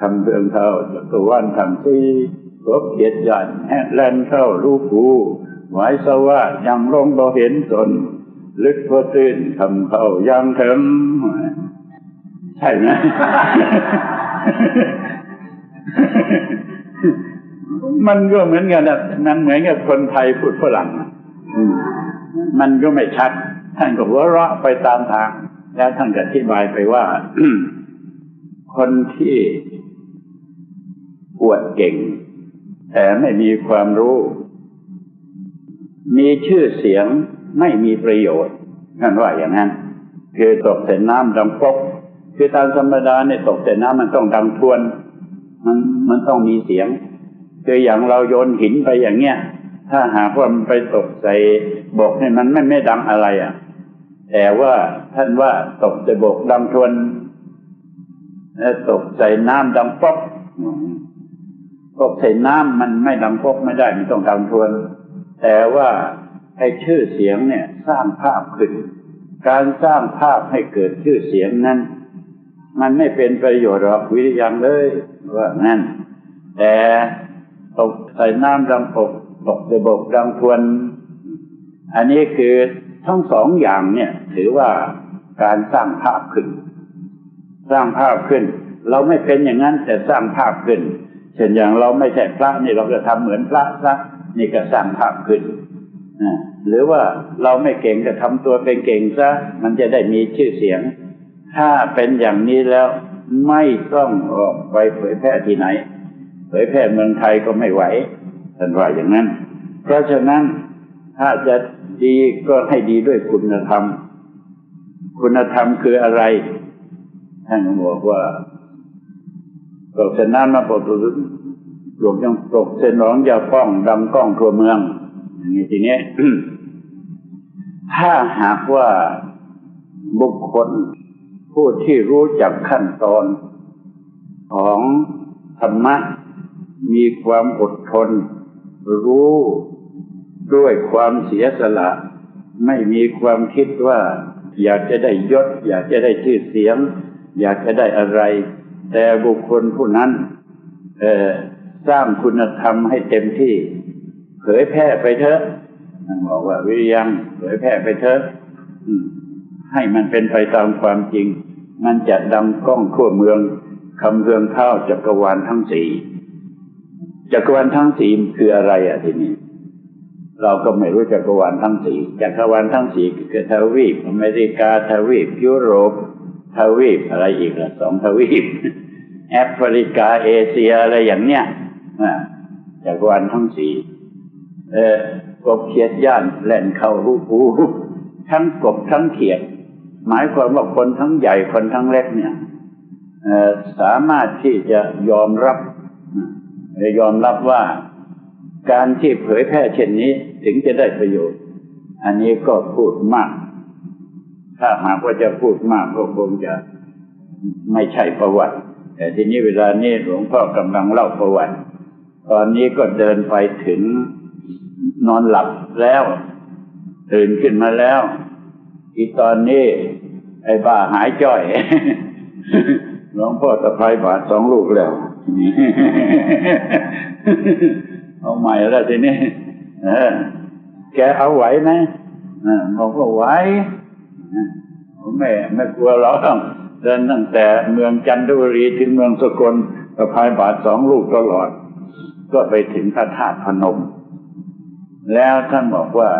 คำเบืองเท่าจักรวาลทำซีรบเกียรติยันแฮแลนเข้าลูกผูหมายสว่ายังลงบ่เห็นตน ลึกพอตื่นทำเข้ายังถึงใช่ไหมมันก็เหมือนกันนะมันเหมือนกับคนไทยพูดฝรั่งมันก็ไม่ชัด ท่านก็หัวเราะไปตามทาง แล้วท่านก็อธิบายไปว่า คนที่ปวดเก่ง แต่ไม่มีความรู้ มีชื่อเสียง ไม่มีประโยชน์นั่นว่าอย่างนั้น คือตกแต่น้ำดังปกคือตามธรรมดาเนี่ยตกแต่น้ำมันต้องดังทวน มันมันต้องมีเสียง คืออย่างเราโยนหินไปอย่างเงี้ย ถ้าหากว่ามันไปตกใส่บกเนี่ยมันไม่ไม่ดังอะไรอะ แต่ว่าท่านว่าตกใส่บกดังทวนตกใส่น้ำดังป๊อกตกใส่น้ำมันไม่ดังป๊อกไม่ได้มันต้องดังทวน แต่ว่า ไอ้ชื่อเสียงเนี่ยสร้างภาพขึ้น การสร้างภาพให้เกิดชื่อเสียงนั้น มันไม่เป็นประโยชน์หรอกวิทยาเลยว่างั้น แต่ตกใส่น้ำดังปกตกใส่บดังทวน อันนี้คือทั้งสองอย่างเนี่ย ถือว่าการสร้างภาพขึ้น สร้างภาพขึ้น เราไม่เป็นอย่างนั้นแต่สร้างภาพขึ้น เช่นอย่างเราไม่ใช่พระนี่เราจะทำเหมือนพระซะนี่ก็สร้างภาพขึ้น หรือว่าเราไม่เก่งจะทำตัวเป็นเก่งซะมันจะได้มีชื่อเสียง ถ้าเป็นอย่างนี้แล้วไม่ต้องออกไปเผยแพร่ที่ไหน เผยแพร่เมืองไทยก็ไม่ไหวท่านว่าอย่างนั้น เพราะฉะนั้นถ้าจะดีก็ให้ดีด้วยคุณธรรม คุณธรรมคืออะไรท่านบอกว่าตกเส้นน้ำมาปกตุหลวงจังตกเส้นหนองยาป้องดำกล้องทั่วเมือง ทีนี้ถ้าหากว่าบุคคลผู้ที่รู้จักขั้นตอนของธรรมะมีความอดทน รู้ด้วยความเสียสละ ไม่มีความคิดว่า อยากจะได้ยศ อยากจะได้ชื่อเสียง อยากจะได้อะไร แต่บุคคลผู้นั้นสร้างคุณธรรมให้เต็มที่ เผยแพร่ไปเถอะบอกว่าวิริยังเผยแพร่ไปเถอะให้มันเป็นไปตามความจริง มันจะดังก้องทั่วเมืองคำเพืองเท่าจักรวาลทั้งสี่จักรวาลทั้งสี่คืออะไรอะทีนี้ เราก็ไม่รู้จักรวาลทั้งสี่จักรวาลทั้งสี่คือทวีปอเมริกาทวีปยุโรปทวีปอะไรอีกละสองทวีปแอฟริกาเอเชียอะไรอย่างเนี้ยจักรวาลทั้งสี่ กบเขียดย่านแหล่นเข้ารูปูทั้งกบทั้งเขียด หมายความว่าคนทั้งใหญ่คนทั้งเล็กเนี่ยสามารถที่จะยอมรับยอมรับว่าการที่เผยแพร่เช่นนี้ถึงจะได้ประโยชน์ อันนี้ก็พูดมาก ถ้าหากว่าจะพูดมากก็คงจะไม่ใช่ประวัติ แต่ทีนี้เวลานี้หลวงพ่อกำลังเล่าประวัติ ตอนนี้ก็เดินไปถึง นอนหลับแล้ว ตื่นขึ้นมาแล้ว อีตอนนี้ ไอ้บ้าหายจ้อยหลวงพ่อตะไคร้บาทสองลูกแล้วเอาใหม่แล้วทีนี้แกเอาไหวไหมบอกว่าไหวไม่ไม่กลัวเราต้องเดินตั้งแต่เมืองจันทบุรีถึงเมืองสกลตะพายบาทสองลูกตลอด ก็ไปถึงพระธาตุพนม แล้วท่านบอกว่า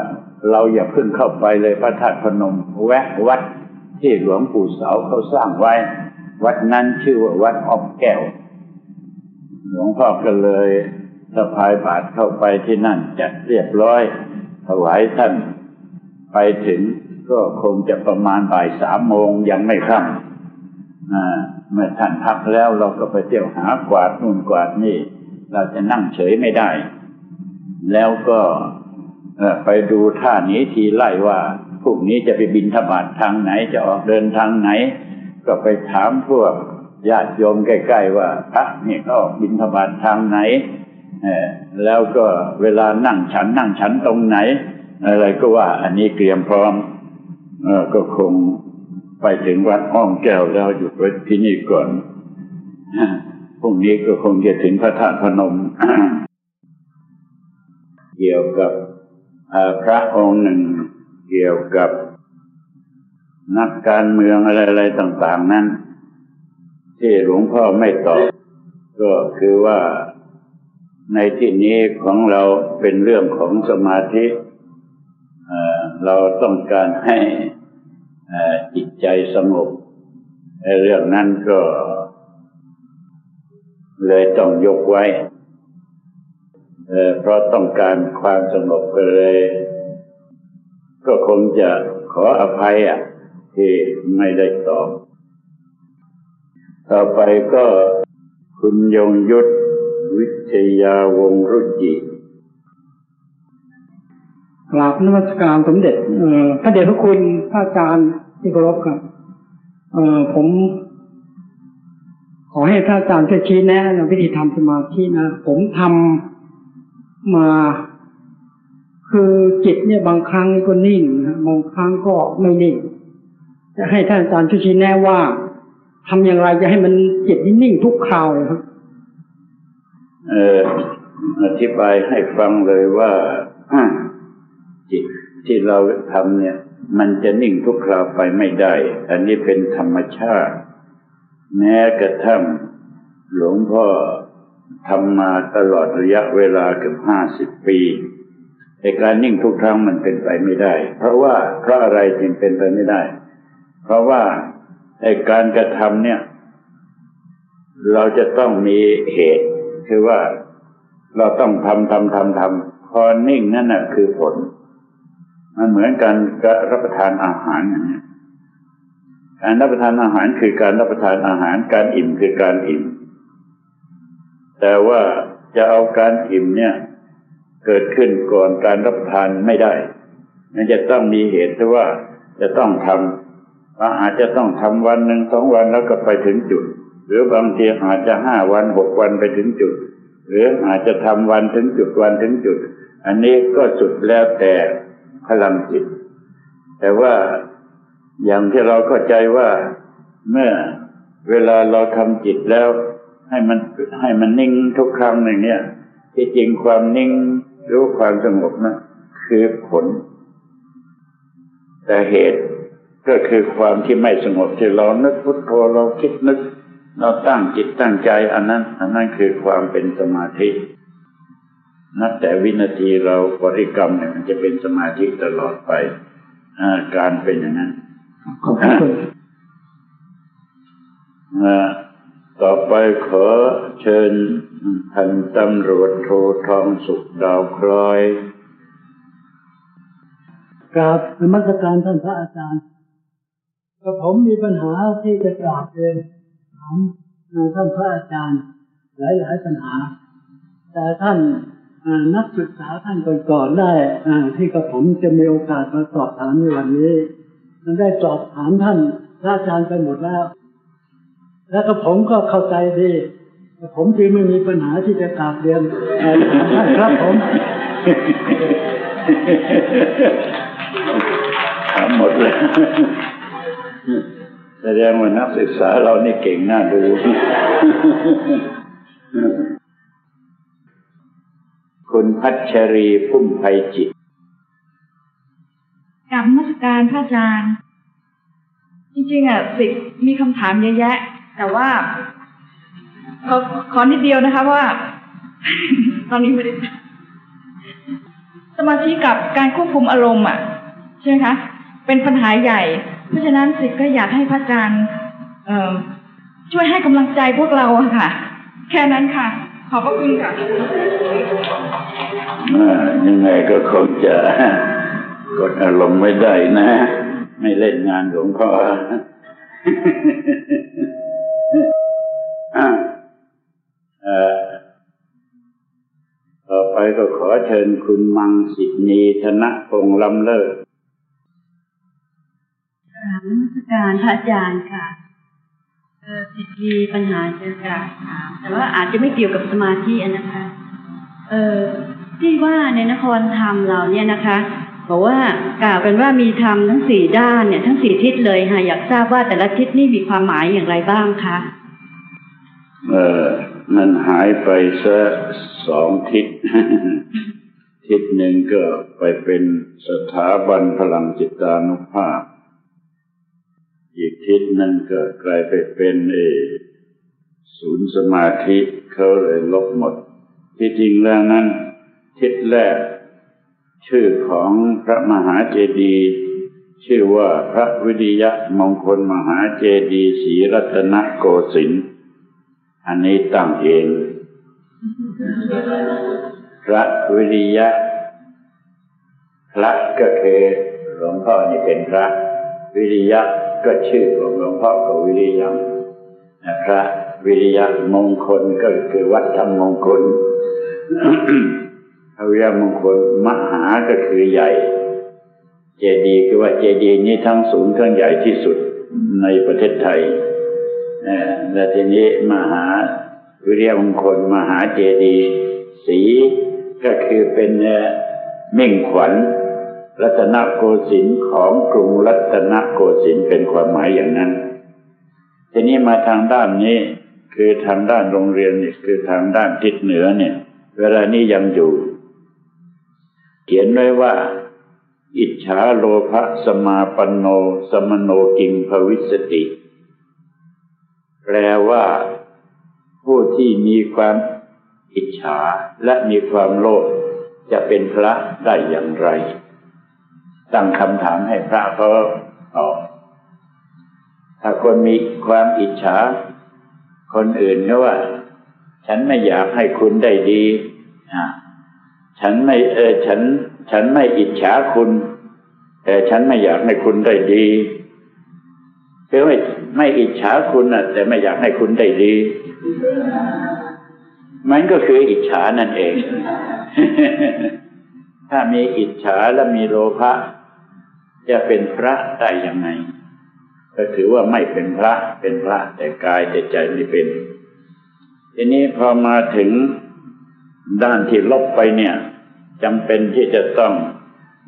เราอย่าพึ่งเข้าไปเลยพระธาตุพนม แวะวัดที่หลวงปู่เสาเขาสร้างไว้ วัดนั้นชื่อว่าวัดออมแก้ว หลวงพ่อก็เลยสะพายบาทเข้าไปที่นั่นจัดเรียบร้อย ถวายท่านไปถึงก็คงจะประมาณบ่ายสามโมงยังไม่ค่ำเมื่อท่านพักแล้วเราก็ไปเที่ยวหากวาดนู่นกวาดนี่ เราจะนั่งเฉยไม่ได้ แล้วก็ไปดูท่านี้ทีไล่ว่าพวกนี้จะไปบินทบาททางไหนจะออกเดินทางไหน ก็ไปถามพวกญาติโยมใกล้ๆว่าพระนี่เขาออกบินทบาททางไหนแล้วก็เวลานั่งฉันนั่งฉันตรงไหน อะไรก็ว่าอันนี้เตรียมพร้อมอก็คงไปถึงวัดอ้อมแก้วแล้วหยุดไว้ที่นี่ก่อนพรุ่งนี้ก็คงจะถึงพระธาตุพนม เกี่ยวกับพระองค์หนึ่ง เกี่ยวกับนักการเมืองอะไรๆต่างๆนั้น ที่หลวงพ่อไม่ตอบ ก็คือว่าในที่นี้ของเราเป็นเรื่องของสมาธิเราต้องการให้จิตใจสงบเรื่องนั้นก็เลยต้องยกไว้ เพราะต้องการความสงบก็เลย ก็คงจะขออภัยอะ ที่ไม่ได้ตอบ ต่อไปก็คุณยงยุทธวิทยาวงรุจิกราบนมัสการสมเด็จพระเดชพระคุณพระอาจารย์ที่เคารพครับผม ขอให้พระอาจารย์ช่วยชี้แนะวิธีทำสมาธินะ ผมทำ มา คือจิตเนี่ยบางครั้งก็นิ่งนะบางครั้งก็ไม่นิ่ง จะให้ท่านอาจารย์ช่วยชี้แนะว่าทำอย่างไรจะให้มันจิตนิ่งทุกคราวครับ เอออธิบายให้ฟังเลยว่าจิตที่เราทำเนี่ย มันจะนิ่งทุกคราวไปไม่ได้ อันนี้เป็นธรรมชาติ แม้กระทั่งหลวงพ่อ ทำมาตลอดระยะเวลาเกือบห้าสิบปีในการนิ่งทุกครั้งมันเป็นไปไม่ได้ เพราะว่าเพราะอะไรจึงเป็นไปไม่ได้ เพราะว่าในการกระทำเนี่ย เราจะต้องมีเหตุ คือว่าเราต้องทำทำทำทำพอนิ่งนั่นน่ะคือผล มันเหมือนการรับประทานอาหารอย่างนี้การรับประทานอาหารคือการรับประทานอาหาร การอิ่มคือการอิ่ม แต่ว่าจะเอาการอิ่มเนี่ย เกิดขึ้นก่อนการรับประทานไม่ได้มันจะต้องมีเหตุที่ว่าจะต้องทำาอาจจะต้องทำวันหนึ่งสองวันแล้วก็ไปถึงจุด หรือบางทีอาจจะห้าวันหกวันไปถึงจุด หรืออาจจะทำวันถึงจุดวันถึงจุด อันนี้ก็สุดแล้วแต่พลังจิต แต่ว่าอย่างที่เราเข้าใจว่าเมื่อเวลาเราทำจิตแล้ว ให้มันให้มันนิ่งทุกครั้งหนึ่งเนี่ย ที่จริงความนิ่งรือความสงบนะคือผล แต่เหตุก็คือความที่ไม่สงบที่เรานึกพุทโธเราคิดนึก เราตั้งจิตตั้งใจ อันนั้น อันนั้นคือความเป็นสมาธินับแต่วินาทีเราบริกรรมเนี่ยมันจะเป็นสมาธิตลอดไปการเป็นอย่างนั้น ต่อไปขอเชิญพันตำรวจโททองสุขดาวคลอยกราบนมัสการท่านพระอาจารย์ก็ผมมีปัญหาที่จะกราบเรียนถามท่านพระอาจารย์ หลายๆปัญหา แต่ท่านนักศึกษาท่านก่อนๆได้ที่กระผมจะมีโอกาสมาสอบถามในวันนี้มันได้สอบถามท่านพระอาจารย์ไปหมดแล้ว แล้วก็ผมก็เข้าใจดี ผมจึงไม่มีปัญหาที่จะกราบเรียนท่านครับผมถามหมดเลยแสดงว่านักศึกษาเรานี่เก่งน่าดูคุณพัชรีพุ่มไพจิตกับมาสการพระอาจารย์ จริงๆอะสิมีคำถามเยอะแยะ แต่ว่าขอขอนิดเดียวนะคะว่า ตอนนี้ไม่ได้สมาธิกับการควบคุมอารมณ์อะใช่ไหมคะ เป็นปัญหาใหญ่ เพราะฉะนั้นสิก็อยากให้พระอาจารย์ช่วยให้กำลังใจพวกเราค่ะ แค่นั้นค่ะ ขอบพระคุณค่ะยังไงก็คงจะกดอารมณ์ไม่ได้นะ ไม่เล่นงานหลวงพ่อ ต่อไปก็ขอเชิญคุณมังสินีธนพงลำเลิศนมัสการพระอาจารย์ค่ะเออสิทธีปัญหาจะกราบถามแต่ว่าอาจจะไม่เกี่ยวกับสมาธินะคะ เออที่ว่าในนครธรรมเราเนี่ยนะคะบอกว่ากล่าวกันว่ามีธรรมทั้งสี่ด้านเนี่ย ทั้งสี่ทิศเลยค่ะอยากทราบว่าแต่ละทิศนี่มีความหมายอย่างไรบ้างคะ เออมันหายไปซะสองทิศ ทิศหนึ่งก็ไปเป็นสถาบันพลังจิตานุภาพ อีกทิศนั่นก็กลายไปเป็นเอศูนย์สมาธิเขาเลยลบหมด ที่จริงแล้วนั้น ทิศแรก ชื่อของพระมหาเจดีย์ชื่อว่าพระวิริยะมงคลมหาเจดีย์ศรีรัตนโกสินทร์ อันนี้ตั้งเอง พระวิริยะ พระก็คือหลวงพ่อนี่เป็นพระ วิริยะก็ชื่อของหลวงพ่อกวิริยังพระวิริยะมงคลก็คือวัดธรรมมงคลอวิริยมงคลมหาก็คือใหญ่ เจดีย์คือว่าเจดีย์นี้ทั้งสูงทั้งใหญ่ที่สุดในประเทศไทย และทีนี้มหาวิริยมงคลมหาเจดีย์สีก็คือเป็นเม่งขวัญ รัตนโกสินทร์ของกรุงรัตนโกสินทร์เป็นความหมายอย่างนั้น ทีนี้มาทางด้านนี้คือทางด้านโรงเรียนนี่คือทางด้านทิศเหนือเนี่ย เวลานี้ยังอยู่ เขียนไว้ว่า อิจฉาโลภะสมาปโน สมโนกิงภวิสติ แปลว่า ผู้ที่มีความอิจฉาและมีความโลภจะเป็นพระได้อย่างไร ตั้งคำถามให้พระเขาตอบถ้าคนมีความอิจฉา คนอื่นก็ว่า ฉันไม่อยากให้คุณได้ดีฉันไม่เออฉัน ฉันไม่อิจฉาคุณ แต่ฉันไม่อยากให้คุณได้ดี คือไม่ไม่อิจฉาคุณอะแต่ไม่อยากให้คุณได้ดี มันก็คืออิจฉานั่นเอง ถ้ามีอิจฉาและมีโลภะจะเป็นพระได้ยังไง ก็ถือว่าไม่เป็นพระ เป็นพระแต่กายแต่ใจไม่เป็น ทีนี้พอมาถึงด้านที่ลบไปเนี่ยจำเป็นที่จะต้อง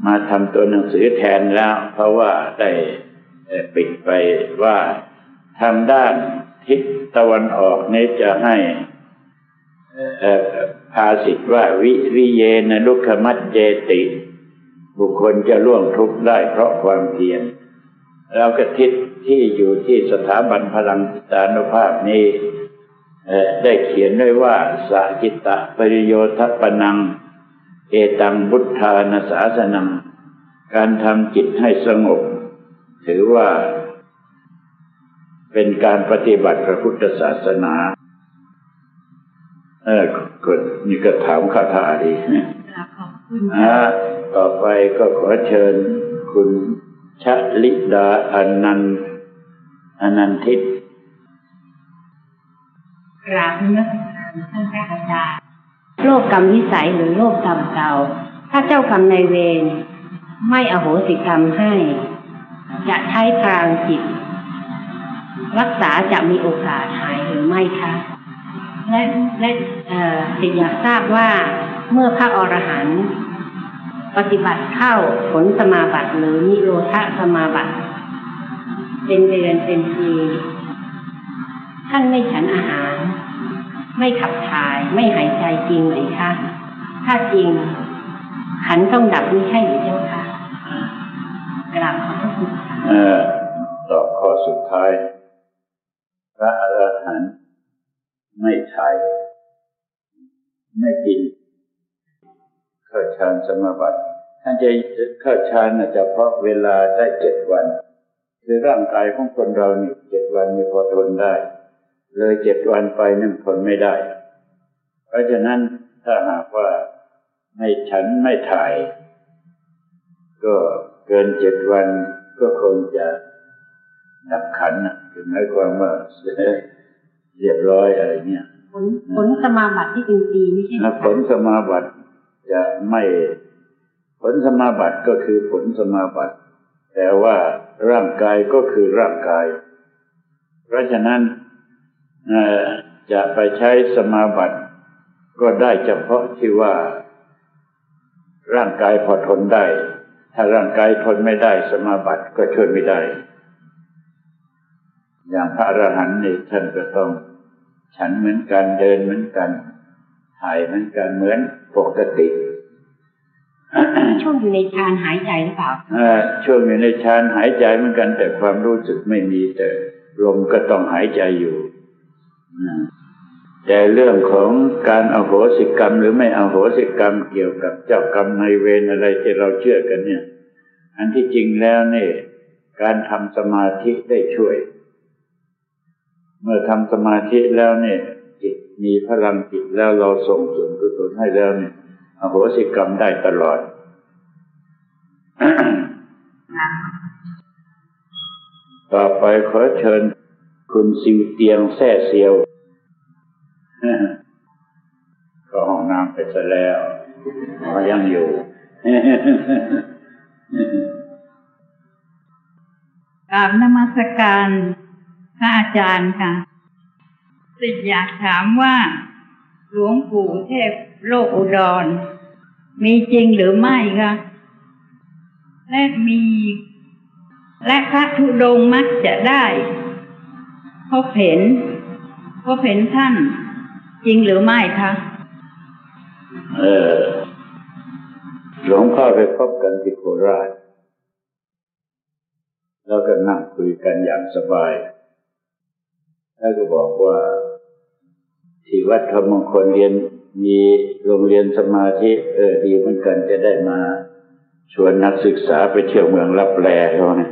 มาทำตัวหนังสือแทนแล้ว เพราะว่าได้ ปิดไปว่าทางด้านทิศตะวันออกนี้จะให้ภาสิทว่าวิริเยนลุคมัจเจติ บุคคลจะล่วงทุกข์ได้เพราะความเพียรแล้วก็ทิศที่อยู่ที่สถาบันพลังจิตานุภาพนี้ได้เขียนไว้ว่าสาจิตตปริโยทัปนัง เอตังบุทธานาสาสนัง การทำจิตให้สงบ ถือว่า เป็นการปฏิบัติพระพุทธศาสนา เออคนนี่ก็ถามคาถาดีขอบคุณต่อไปก็ขอเชิญคุณชลิดาอนันต์อนันทิตกราบนักท่านพระอาจารย์โลกกรรมวิสัยหรือโลกกรรมเก่า ถ้าเจ้ากรรมในเวรไม่อโหสิกรรมให้ จะใช้พลังจิต รักษาจะมีโอกาสหายหรือไม่คะ และและสิอยากทราบว่าเมื่อพระอรหันต์ปฏิบัติเข้าผลสมาบัติหรือนิโรธสมาบัติ เป็นเดือนเป็นปีท่านไม่ฉันอาหาร ไม่ขับถ่ายไม่หายใจจริงไหมคะถ้าจริง ขันต้องดับไม่ใช่หรือเจ้าคะกราบขอบพระคุณค่ะ ตอข้อสุดท้าย พระอรหันต์ไม่ถ่ายไม่กินเข้าฌานสมาบัติท่านจะเข้าฌานเฉพาะเวลาได้เจ็ดวัน คือร่างกายของคนเรานี่เจ็ดวันมีพอทนได้ เลยเจ็ดวันไปนั่นทนไม่ได้ เพราะฉะนั้นถ้าหากว่าไม่ฉันไม่ถ่าย ก็เกินเจ็ดวัน ก็คงจะดับขันนะคือหมายความว่าเรียบร้อยอะไรเนี่ยผลผลสมาบัติที่เป็นปีไม่ใช่ผลสมาบัติจะไม่ผลสมาบัติก็คือผลสมาบัติ แต่ว่าร่างกายก็คือร่างกาย เพราะฉะนั้นจะไปใช้สมาบัติ ก็ได้เฉพาะที่ว่า ร่างกายพอทนได้ ถ้าร่างกายทนไม่ได้สมาบัติก็ช่วยไม่ได้ อย่างพระอรหันต์นี่ท่านก็ต้อง ฉันเหมือนกันเดินเหมือนกันถ่ายเหมือนกันเหมือนปกติช่วงอยู่ในฌานหายใจหรือเปล่าช่วงอยู่ในฌานหายใจเหมือนกัน แต่ความรู้สึกไม่มีแต่ลมก็ต้องหายใจอยู่ แต่เรื่องของการอโหสิกรรมหรือไม่อโหสิกรรมเกี่ยวกับเจ้ากรรมในเวรอะไรที่เราเชื่อกันเนี่ย อันที่จริงแล้วเนี่ยการทำสมาธิได้ช่วย เมื่อทำสมาธิแล้วเนี่ยจิตมีพลังจิตแล้วเราส่งส่วนกุศลให้แล้วเนี่ยอโหสิกรรมได้ตลอดต่อไปขอเชิญคุณซิวเตียงแท่เซียว ก็ห้องน้ำไปซะแล้วก็ยังอยู่กราบนมัสการพระอาจารย์ค่ะ สิทธิ์อยากถามว่า หลวงปู่เทพโลกอุดร มีจริงหรือไม่คะและมี และพระธุดงค์มักจะได้พบเห็นพบเห็นท่าน จริงหรือไม่คะ เออหลวงพ่อไปพบกันที่โคราช แล้วก็นั่งคุยกันอย่างสบาย แล้วก็บอกว่าที่วัดธรรมมงคลเรียนมีโรงเรียนสมาธิเออดีเหมือนกันจะได้มาชวนนักศึกษาไปเที่ยวเมืองรับแลเขานะ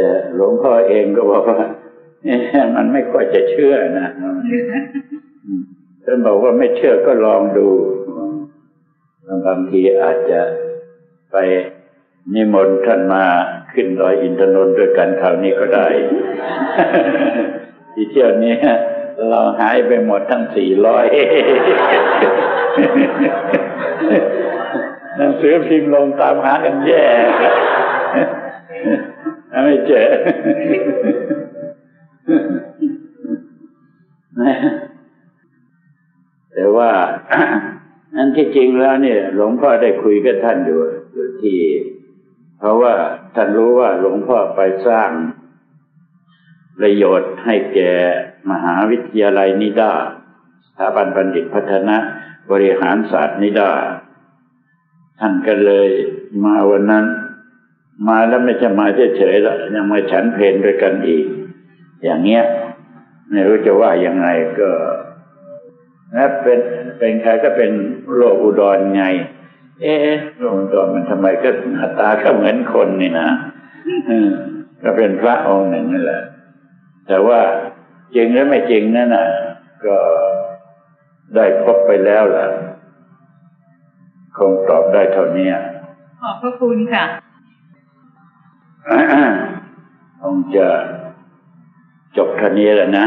แต่หลวงพ่อเองก็บอกว่ามันไม่ค่อยจะเชื่อนะท่านบอกว่าไม่เชื่อก็ลองดู บางทีอาจจะไปนิมนต์ท่านมาขึ้นดอยอินทนนท์ด้วยกันคราวนี้ก็ได้ ที่เที่ยวนี้เราหายไปหมดทั้งสี่ร้อยหนังสือพิมพ์ลงตามหากันแย่ ไม่เจอแต่ว่าอันที่จริงแล้วเนี่ย หลวงพ่อได้คุยกับท่านอยู่อยู่ที่ เพราะว่าท่านรู้ว่าหลวงพ่อไปสร้างประโยชน์ให้แก่มหาวิทยาลัยนิดาสถาบันบัณฑิตพัฒนาบริหารศาสตร์นิดา ท่านก็เลยมาวันนั้น มาแล้วไม่ใช่มาเฉยๆแล้วยังมาฉันเพลด้วยกันอีก อย่างเงี้ยไม่รู้จะว่ายังไงก็นะเป็นเป็นใครก็เป็นโลกอุดรไง เอ๊ะโลกอุดรมันทำไมก็หน้าตาก็เหมือนคนนี่นะก็เป็นพระองค์หนึ่งนั่นแหละ แต่ว่าจริงหรือไม่จริงนั่นน่ะ ก็ได้พบไปแล้วล่ะ คงตอบได้เท่านี้ขอบพระคุณค่ะ คงจะจบท่านี้แหละนะ